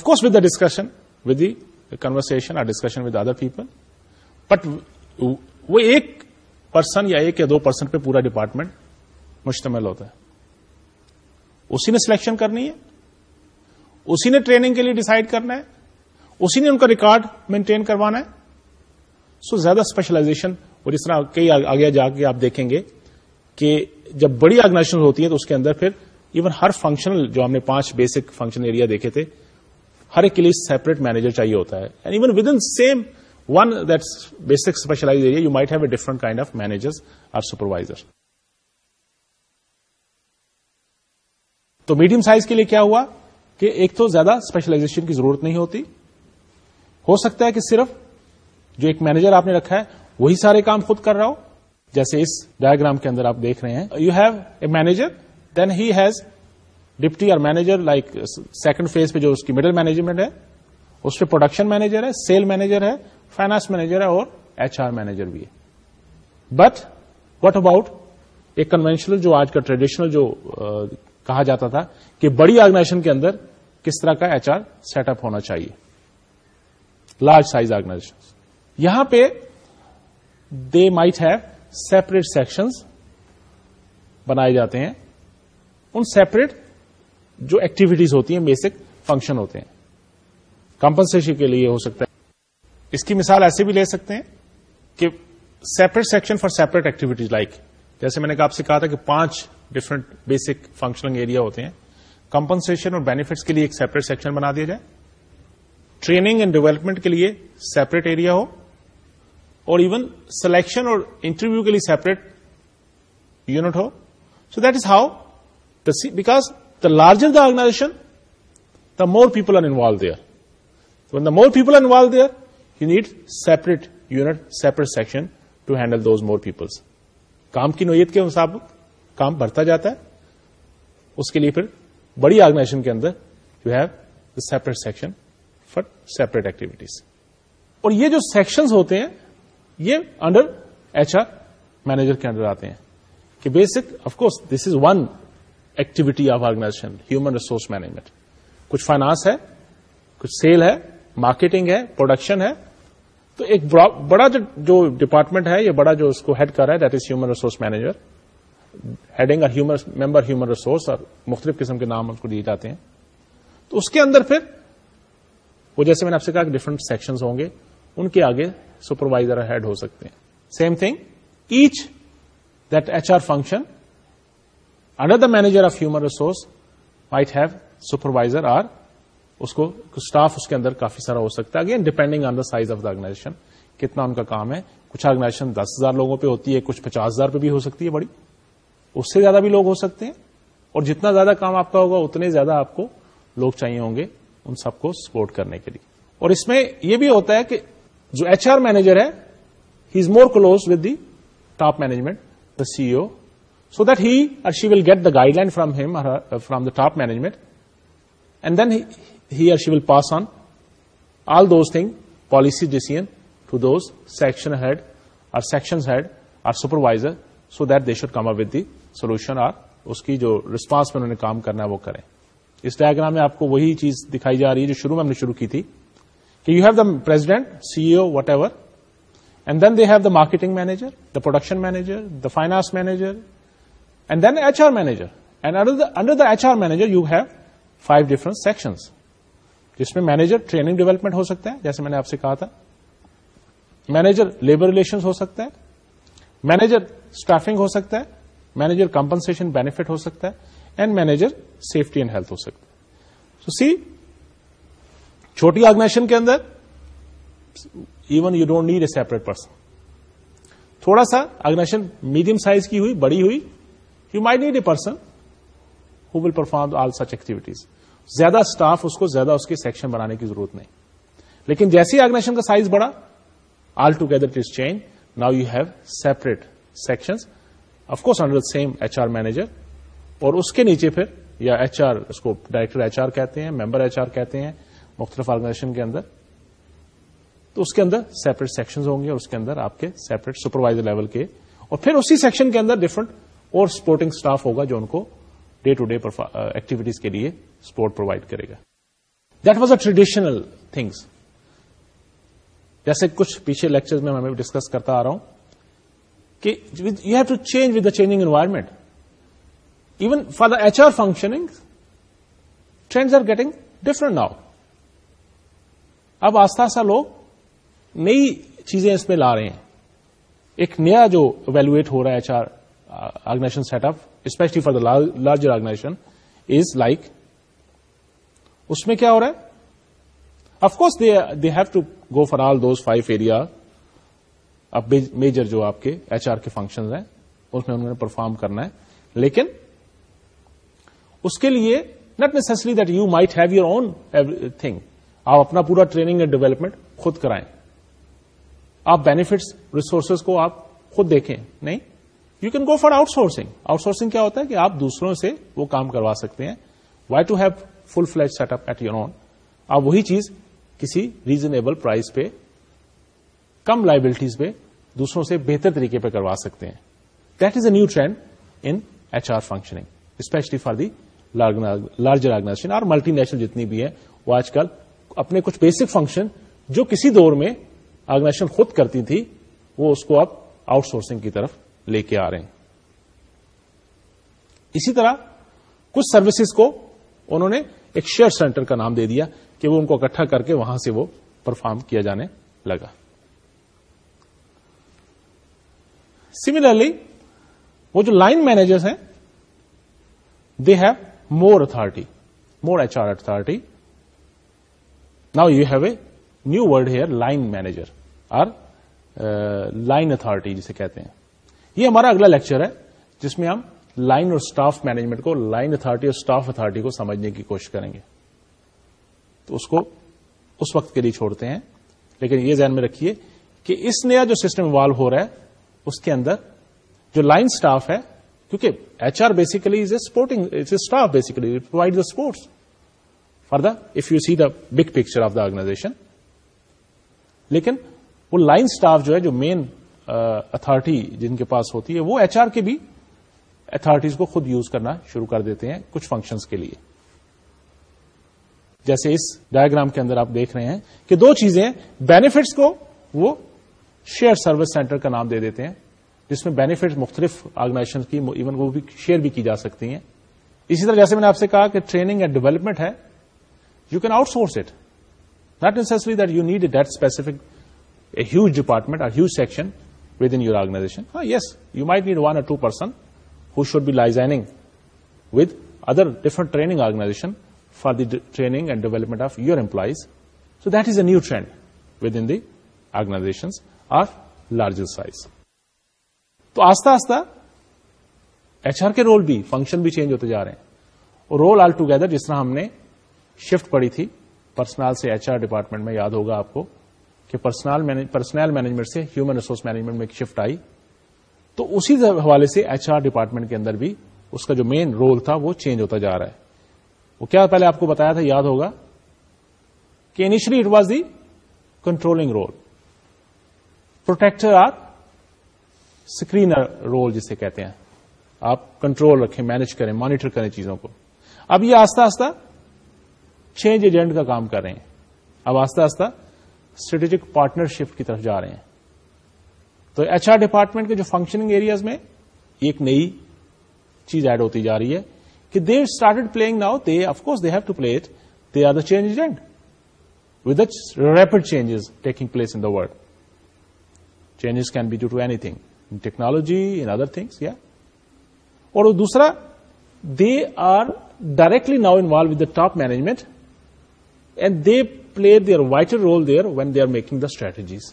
course with the discussion with the conversion اور discussion with other people but وہ ایک پرسن یا ایک یا دو پرسن پہ پورا ڈپارٹمنٹ مشتمل ہوتا ہے اسی نے سلیکشن کرنی ہے اسی نے ٹریننگ کے لیے ڈسائڈ کرنا ہے اسی نے ان کا ریکارڈ مینٹین کروانا ہے سو زیادہ اسپیشلائزیشن اور اس طرح کئی آگے جا کے آپ دیکھیں گے کہ جب بڑی آرگنائزیشن ہوتی ہے تو اس کے اندر پھر ایون ہر فنکشنل جو ہم نے پانچ بیسک فنکشن ایریا دیکھے تھے ہر ایک کے لیے سیپریٹ مینیجر چاہیے ہوتا ہے and even with in same one that's basic specialize area you might have a different kind of manager اور سپروائزر تو میڈیم سائز کے لیے کیا ہوا کہ ایک تو زیادہ اسپیشلائزیشن کی ضرورت نہیں ہوتی ہو سکتا ہے کہ صرف جو ایک مینیجر آپ نے رکھا ہے وہی سارے کام خود کر رہا ہو جیسے اس ڈائگرام کے اندر آپ دیکھ رہے ہیں you have a manager then he has deputy اور مینیجر لائک سیکنڈ فیز پہ جو اس کی مڈل مینجمنٹ ہے اس پہ پروڈکشن مینیجر ہے سیل مینیجر ہے فائنانس مینیجر ہے اور ایچ آر مینیجر بھی ہے بٹ وٹ اباؤٹ ایک کنوینشنل جو آج کا ٹریڈیشنل جو کہا جاتا تھا کہ بڑی آرگنائزیشن کے اندر کس طرح کا ایچ آر سیٹ اپ ہونا چاہیے لارج سائز آرگنائزیشن یہاں پہ they might have separate section بنائے جاتے ہیں ان سیپریٹ جو ایکٹیویٹیز ہوتی ہیں بیسک فنکشن ہوتے ہیں کمپنسن کے لیے ہو سکتا ہے اس کی مثال ایسے بھی لے سکتے ہیں کہ separate section for separate activities like جیسے میں نے آپ سے کہا تھا کہ پانچ ڈفرنٹ بیسک فنکشنل ایریا ہوتے ہیں کمپنسن اور بینیفٹس کے لیے ایک سیپریٹ سیکشن بنا دیا جائے ٹریننگ اینڈ ڈیولپمنٹ کے لیے سیپریٹ ایریا ہو اور ایون سلیکشن اور انٹرویو کے لیے separate unit who so that is how because the larger the organization the more people are involve there one the more people are involve there you need separate unit separate section to handle those more peoples کام کی نوعیت کے مطابق کام بڑھتا جاتا ہے اس کے لیے پھر بڑی آرگنائزیشن کے اندر you have the separate section for separate activities اور یہ جو سیکشنز ہوتے ہیں یہ انڈر ایچ آر مینیجر کے اندر آتے ہیں کہ basic of course this is one activity of organization human resource management کچھ فائنانس ہے کچھ سیل ہے مارکیٹنگ ہے پروڈکشن ہے تو ایک بڑا جو ڈپارٹمنٹ ہے یا بڑا جو اس کو ہیڈ کر رہا ہے that is human resource manager heading member human resource اور مختلف قسم کے نام اس کو دیے جاتے ہیں تو اس کے اندر پھر وہ جیسے میں نے آپ سے کہا کہ ڈفرنٹ سیکشن ہوں گے ان کے آگے سپروائزر ہیڈ ہو سکتے ہیں same thing H that H R function under the manager of human resource white have supervisor or اس کو اسٹاف اس کے اندر کافی سارا ہو سکتا ہے again depending on the size of the organization کتنا ان کا کام ہے کچھ آرگنائزیشن دس ہزار لوگوں پہ ہوتی ہے کچھ پچاس ہزار پہ بھی ہو سکتی ہے بڑی اس سے زیادہ بھی لوگ ہو سکتے ہیں اور جتنا زیادہ کام آپ کا ہوگا اتنے زیادہ آپ کو لوگ چاہیے ہوں گے ان سب کو سپورٹ کرنے کے لیے اور اس میں یہ بھی ہوتا ہے کہ جو ایچ آر مینیجر ہے he is more close with the top management the C O so that he she will get the guideline from him from the top management and then he or she will pass on all those thing policy decision to those section head or section head or supervisor so that they should come up with the solution or اس کی جو response میں انہوں نے کام کرنا ہے وہ کریں اس diagram میں آپ کو وہی چیز دکھائی جا رہی ہے جو شروع میں ہم نے شروع کی تھی کہ you have the president C O whatever and then they have the marketing manager the production manager the finance manager and then H R manager and under the H R manager you have five different sections جس میں manager training development ہو سکتا ہے جیسے میں نے آپ سے کہا تھا مینیجر لیبر ریلیشن ہو سکتا ہے مینیجر اسٹافنگ ہو سکتا ہے مینیجر کمپنسن بینیفٹ ہو سکتا ہے and manager safety and health ہو سکتا ہے سو سی چھوٹی آرگنائزیشن کے اندر even you don't need a separate person تھوڑا سا آرگنائزیشن میڈیم سائز کی ہوئی بڑی ہوئی you might need a person who will perform all such activities زیادہ اسٹاف اس کو زیادہ اس کے سیکشن بنانے کی ضرورت نہیں لیکن جیسی آرگنیشن کا سائز بڑا altogether it is change now you have separate section of course under same H R manager اور اس کے نیچے پھر یا ایچ آر اس کو ڈائریکٹر ایچ آر کہتے ہیں ممبر ایچ آر کہتے ہیں مختلف آرگنیشن کے اندر تو اس کے اندر سیپریٹ سیکشن ہوں گے اور اس کے اندر آپ کے سیپریٹ سپروائزر لیول کے اور پھر اسی سیکشن کے اندر ڈفرنٹ اور سپورٹنگ اسٹاف ہوگا جو ان کو ڈے ٹو ڈے ایکٹیویٹیز کے لیے سپورٹ پرووائڈ کرے گا that was a traditional things جیسے کچھ پیچھے لیکچر میں ڈسکس کرتا آ رہا ہوں کہ you have to change with the change environment even for the H R functioning trends are getting different now اب آستہ آستہ لوگ نئی چیزیں اس میں لا رہے ہیں ایک نیا جو ویلویٹ ہو رہا ہے H R organization set up especially for the larger organization is like اس میں کیا ہو رہا ہے they have to go for all those five area اب میجر جو آپ کے ایچ آر کے فنکشن ہیں اس میں انہوں نے پرفارم کرنا ہے لیکن اس کے لیے not necessary that you might have your own thing آپ اپنا پورا ٹریننگ اینڈ ڈیولپمنٹ خود کرائیں آپ بینیفٹس ریسورسز کو آپ خود دیکھیں نہیں you can go for outsourcing outsourcing کیا ہوتا ہے کہ آپ دوسروں سے وہ کام کروا سکتے ہیں why to have full fledge set up at own آپ وہی چیز کسی ریزنیبل پرائز پہ کم لائبلٹیز پہ دوسروں سے بہتر طریقے پہ کروا سکتے ہیں that is a new trend in H R functioning especially for the larger organization اور ملٹی نیشنل جتنی بھی ہے وہ آج کل اپنے کچھ بیسک فنکشن جو کسی دور میں آرگنائزیشن خود کرتی تھی وہ اس کو آپ آؤٹ سورسنگ کی طرف لے کے آ رہے ہیں اسی طرح کچھ سروسز کو انہوں نے ایک شیئر سینٹر کا نام دے دیا کہ وہ ان کو اکٹھا کر کے وہاں سے وہ پرفارم کیا جانے لگا سملرلی وہ جو لائن مینیجرس ہیں they have more authority more H R authority now you have a new world here line manager اور لائن اتارٹی جسے کہتے ہیں یہ ہمارا اگلا لیکچر ہے جس میں ہم لائن اور اسٹاف مینجمنٹ کو لائن اتارٹی اور اسٹاف اتارٹی کو سمجھنے کی کوشش کریں گے تو اس کو اس وقت کے لیے چھوڑتے ہیں لیکن یہ ذہن میں رکھیے کہ اس نیا جو سسٹم انوالو ہو رہا ہے اس کے اندر جو لائن اسٹاف ہے کیونکہ H R basically is a supporting staff basically provide the supports for the if you see the big picture of the organization لیکن وہ لائن اسٹاف جو ہے جو مین اتارٹی جن کے پاس ہوتی ہے وہ ایچ آر کے بھی اتارٹیز کو خود یوز کرنا شروع کر دیتے ہیں کچھ فنکشنز کے لیے جیسے اس ڈائگرام کے اندر آپ دیکھ رہے ہیں کہ دو چیزیں بینیفٹس کو وہ شیئر سروس سینٹر کا نام دے دیتے ہیں جس میں بینیفٹ مختلف آرگنائزیشن کی ایون وہ بھی شیئر بھی کی جا سکتی ہیں اسی طرح جیسے میں نے آپ سے کہا کہ ٹریننگ اینڈ ڈیولپمنٹ ہے you can outsource it not necessary that you need that specific a huge department اور huge section within your organization ہاں yes you might need one a two person who should be liaising with other different training organization for the training and development of your employees so that is a new trend within the of of size. Size تو آستہ آستہ H R کے role بھی function بھی change ہوتے جا رہے ہیں اور رول آل ٹوگیدر جس طرح ہم نے شفٹ پڑی تھی پرسنل سے ایچ آر ڈپارٹمنٹ میں یاد ہوگا آپ کو کہ پرسنل پرسنل مینجمنٹ سے ہیومن ریسورس مینجمنٹ میں ایک شفٹ آئی تو اسی حوالے سے ایچ آر ڈپارٹمنٹ کے اندر بھی اس کا جو مین رول تھا وہ چینج ہوتا جا رہا ہے وہ کیا پہلے آپ کو بتایا تھا یاد ہوگا کہ initially it was the controlling role protector or screener role جسے کہتے ہیں آپ کنٹرول رکھیں مینج کریں مانیٹر کریں چیزوں کو اب یہ آستہ آستہ چینج ایجنٹ کا کام کر رہے ہیں اب آستہ آستہ اسٹریٹجک پارٹنرشپ کی طرف جا رہے ہیں تو ایچ آر ڈپارٹمنٹ کے جو فنکشننگ ایریاز میں ایک نئی چیز ایڈ ہوتی جا رہی ہے کہ they started playing now they of course they have to play it they are the change agent with rapid changes taking place in the world changes can be due to anything in technology in other things یا اور دوسرا they are directly now involve with the top management and they play their vital role there when they are making the strategies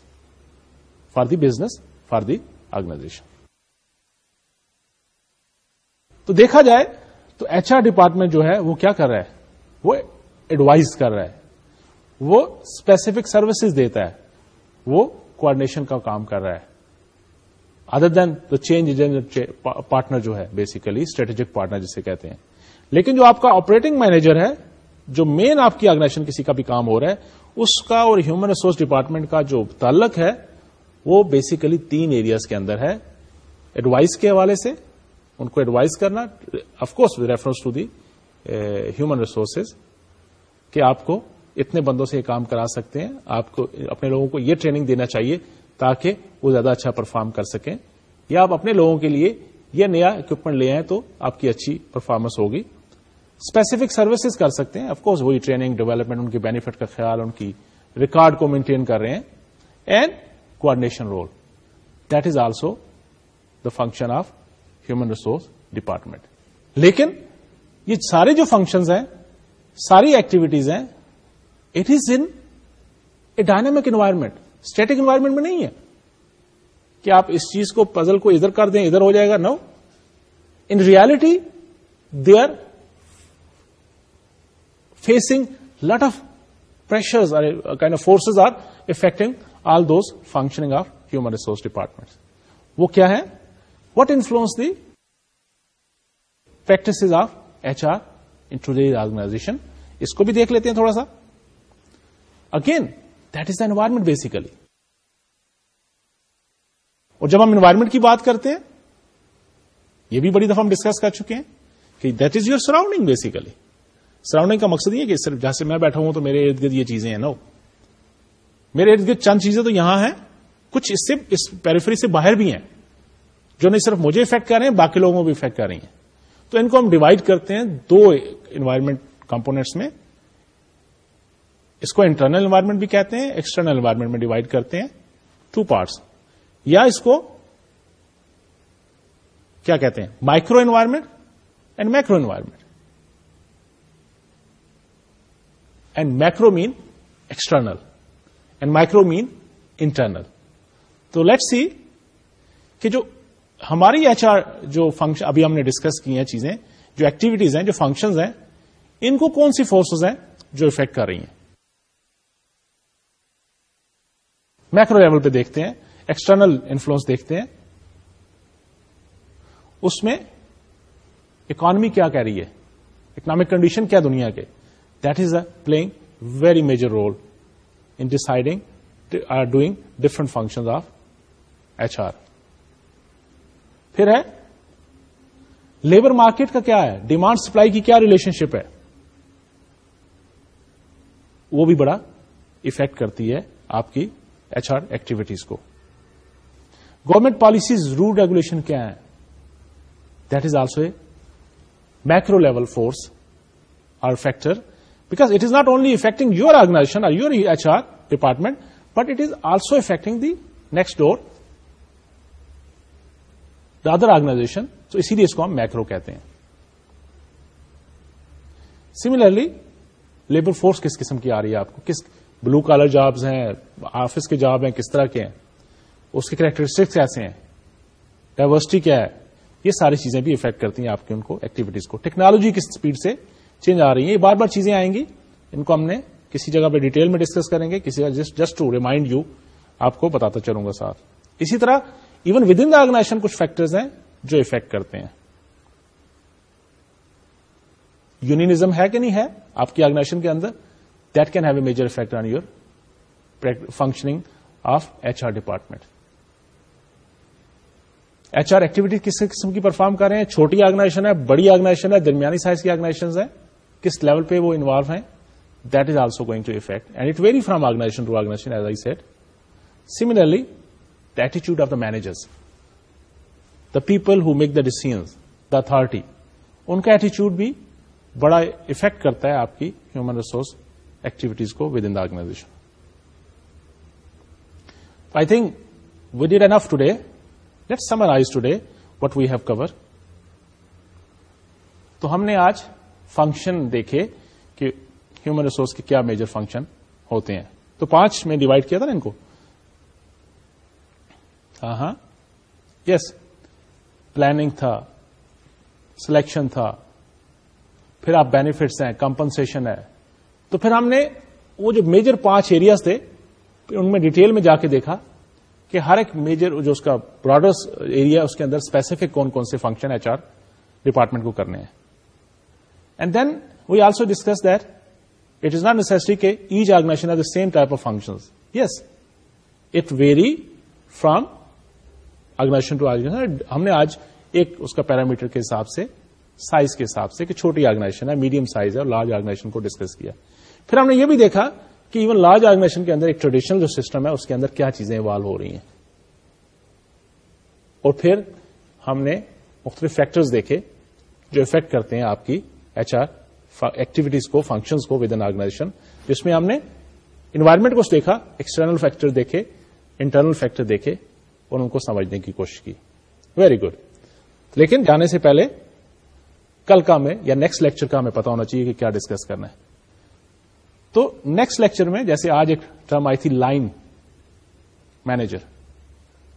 for the business for the organization تو دیکھا جائے تو H R department جو ہے وہ کیا کر رہا ہے وہ ایڈوائز کر رہا ہے وہ اسپیسیفک سروسز دیتا ہے وہ کوآڈینیشن کا کام کر رہا ہے other then the change partner جو ہے بیسیکلی اسٹریٹجک پارٹنر جسے کہتے ہیں لیکن جو آپ کا آپریٹنگ مینیجر ہے جو مین آپ کی آرگنائزیشن کسی کا بھی کام ہو رہا ہے اس کا اور ہیومن ریسورس ڈپارٹمنٹ کا جو تعلق ہے وہ بیسیکلی تین ایریاز کے اندر ہے ایڈوائز کے حوالے سے ان کو ایڈوائز کرنا of with reference to the human resources کہ آپ کو اتنے بندوں سے یہ کام کرا سکتے ہیں آپ کو اپنے لوگوں کو یہ ٹریننگ دینا چاہیے تاکہ وہ زیادہ اچھا پرفارم کر سکیں یا آپ اپنے لوگوں کے لیے یہ نیا اکوپمنٹ لے آئیں تو آپ کی اچھی پرفارمنس ہوگی اسپیسیفک سروسز کر سکتے ہیں افکوس وہی ٹریننگ ڈیولپمنٹ ان کے بینیفٹ کا خیال ان کی ریکارڈ کو مینٹین کر رہے ہیں اینڈ شن role this also the function of human resource department لیکن یہ سارے جو فنکشنز ہیں ساری ایکٹیویٹیز ہیں it is in dynamic environment static environment میں نہیں ہے کہ آپ اس چیز کو پزل کو ادھر کر دیں ادھر ہو جائے گا no in reality they are facing lot of pressure kind of forces are affect all those functioning of human resource department وہ کیا ہے what influence the practice of H R intra organization اس کو بھی دیکھ لیتے ہیں تھوڑا سا again that is the environment basically اور جب ہم انوائرمنٹ کی بات کرتے ہیں یہ بھی بڑی دفعہ ہم ڈسکس کر چکے ہیں کہ that is your surrounding basically surrounding کا مقصد یہ کہ صرف جہاں سے میں بیٹھا ہوں تو میرے ارد گرد یہ چیزیں ہیں نا میرے ارد گرد چند چیزیں تو یہاں ہیں کچھ اس سے اس پیریفری سے باہر بھی ہیں جو نہیں صرف مجھے افیکٹ کر رہے ہیں باقی لوگوں کو بھی افیکٹ کر رہی ہیں تو ان کو ہم ڈیوائڈ کرتے ہیں دو انوائرمنٹ کمپونیٹس میں اس کو انٹرنل انوائرمنٹ بھی کہتے ہیں ایکسٹرنل انوائرمنٹ میں ڈیوائڈ کرتے ہیں ٹو پارٹس یا اس کو کیا کہتے ہیں micro environment and macro environment and micro mean external and micro mean internal تو لیٹ سی کہ جو ہماری ایچ آر جو فنکشن ابھی ہم نے ڈسکس کی ہیں چیزیں جو ایکٹیویٹیز ہیں جو فنکشنز ہیں ان کو کون سی فورسز ہیں جو افیکٹ کر رہی ہیں میکرو لیول پہ دیکھتے ہیں ایکسٹرنل انفلوئنس دیکھتے ہیں اس میں اکانمی کیا کہہ رہی ہے اکنامک کنڈیشن کیا دنیا کے that is a playing very major role in deciding or doing different function of H R پھر ہے لیبر مارکیٹ کا کیا ہے ڈیمانڈ سپلائی کی کیا ریلیشن شپ ہے وہ بھی بڑا افیکٹ کرتی ہے آپ کی ایچ آر ایکٹیویٹیز کو گورمنٹ پالیسیز رول ریگولیشن کیا ہے that is also a macro level force or factor it is not only affecting your organization اور your H R department but it is also affecting the next door other organization اسی لیے اس کو ہم macro کہتے ہیں similarly labour force کس قسم کی آ رہی ہے آپ کو کس بلو کالر جابس ہیں آفس کے جاب ہیں کس طرح کے ہیں اس کے کریکٹرسٹکس کیسے ہیں ڈائورسٹی کیا ہے یہ ساری چیزیں بھی افیکٹ کرتی ہیں آپ کی ان کو ایکٹیویٹیز کو ٹیکنالوجی کس اسپیڈ سے چینج آ رہی ہیں یہ بار بار چیزیں آئیں گی ان کو ہم نے کسی جگہ پہ ڈیٹیل میں ڈسکس کریں گے کسی جگہ جسٹ ٹو ریمائنڈ یو آپ کو بتاتا چلوں گا ساتھ اسی طرح even with in the organization کچھ فیکٹرز ہیں جو افیکٹ کرتے ہیں یونینزم ہے کہ نہیں ہے آپ کی آرگنائزیشن کے اندر that can have a major effect on your functioning of H R department H R activity کس قسم کی پرفارم کر رہے ہیں چھوٹی آرگنائزیشن ہے بڑی آرگنائزیشن ہے درمیانی سائز کی آرگنائزیشن ہیں کس لیول پہ وہ انوالو ہیں that is also going to affect and it vary from organization to organization as I said similarly the ایٹیچیوڈ of the managers the people who make the decision the authority ان کا ایٹیچیوڈ بھی بڑا effect کرتا ہے آپ کی human resource activities کو within the organization I think that enough today let summer today what we have cover تو ہم نے آج فنکشن دیکھے کہ ہیومن ریسورس کے کیا میجر فنکشن ہوتے ہیں تو پانچ میں ڈیوائڈ کیا تھا نا ان کو ہاں ہاں یس پلاننگ تھا سلیکشن تھا پھر آپ بینیفٹس ہیں کمپنسن ہے تو پھر ہم نے وہ جو میجر پانچ ایریاز تھے ان میں ڈیٹیل میں جا کے دیکھا کہ ہر ایک میجر جو اس کا براڈر ایریا اس کے اندر اسپیسیفک کون کون سے فنکشن ایچ آر ڈپارٹمنٹ کو کرنے ہیں and then we also discuss that it is not necessary کہ each organisation are the same type of function yes it vary from organisation to organisation ہم نے آج ایک اس کا پیرامیٹر کے حساب سے سائز کے حساب سے کہ چھوٹی آرگنائزیشن ہے میڈیم سائز ہے اور لارج آرگنائزیشن کو ڈسکس کیا پھر ہم نے یہ بھی دیکھا کہ ایون لارج آرگنائزیشن کے اندر ایک ٹریڈیشنل جو سسٹم ہے اس کے اندر کیا چیزیں انوالو ہو رہی ہیں اور پھر ہم نے مختلف فیکٹرز دیکھے جو افیکٹ کرتے ہیں آپ کی ایچ آر ایکٹیویٹیز کو فنکشنز کو ود این آرگنائزیشن جس میں ہم نے انوائرمنٹ کو دیکھا ایکسٹرنل فیکٹر دیکھے انٹرنل فیکٹر دیکھے اور ان کو سمجھنے کی کوشش کی ویری گڈ لیکن جانے سے پہلے کل کا ہمیں یا نیکسٹ لیکچر کا ہمیں پتا ہونا چاہیے کہ کیا ڈسکس کرنا ہے تو نیکسٹ لیکچر میں جیسے آج ایک ٹرم آئی تھی لائن مینیجر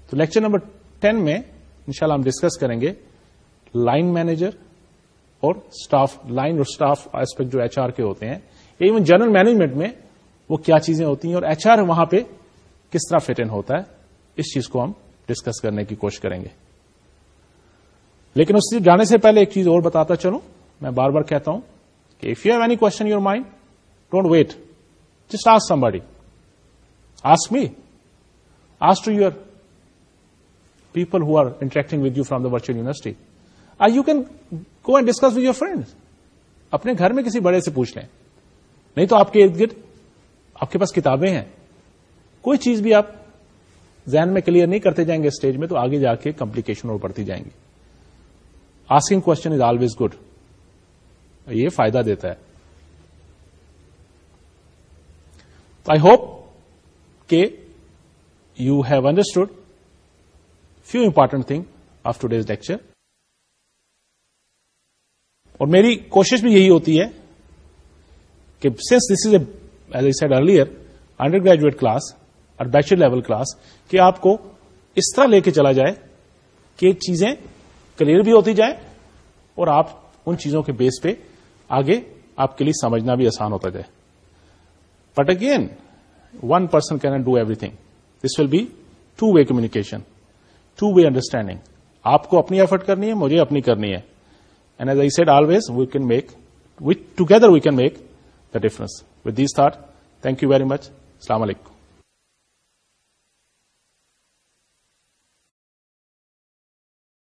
تو لیکچر نمبر ٹین میں ان ہم ڈسکس کریں گے لائن مینیجر اور اسٹاف لائن اور اسٹاف ایسپیکٹ جو ایچ آر کے ہوتے ہیں ایون جنرل مینجمنٹ میں وہ کیا چیزیں ہوتی ہیں اور ایچ آر وہاں پہ کس طرح فٹ ان ہوتا ہے اس چیز کو ہم ڈسکس کرنے کی کوشش کریں گے لیکن اس جانے سے پہلے ایک چیز اور بتاتا چلوں میں بار بار کہتا ہوں کہ if you have any question your mind don't wait just ask somebody ask me ask to your people who are interacting with you from the virtual university you can go and discuss with your friend اپنے گھر میں کسی بڑے سے پوچھ لیں نہیں تو آپ کے ارد گرد آپ کے پاس کتابیں ہیں کوئی چیز بھی آپ ذہن میں کلیئر نہیں کرتے جائیں گے اسٹیج میں تو آگے جا کے کمپلیکیشن اور بڑھتی جائیں گی asking question is always good یہ فائدہ دیتا ہے آئی ہوپ کہ you have understood few important thing today's lecture اور میری کوشش بھی یہی ہوتی ہے کہ since this as I said earlier undergraduate class اور بیچلر لیول کلاس کہ آپ کو اس طرح لے کے چلا جائے کہ چیزیں کلیئر بھی ہوتی جائیں اور آپ ان چیزوں کے بیس پہ آگے آپ کے لیے سمجھنا بھی آسان ہوتا جائے but again one person can do everything this will be two way communication two way understanding آپ کو اپنی ایفرٹ کرنی ہے مجھے اپنی کرنی ہے and as I said always we can make with together we can make the difference with these thought thank you very much السلام علیکم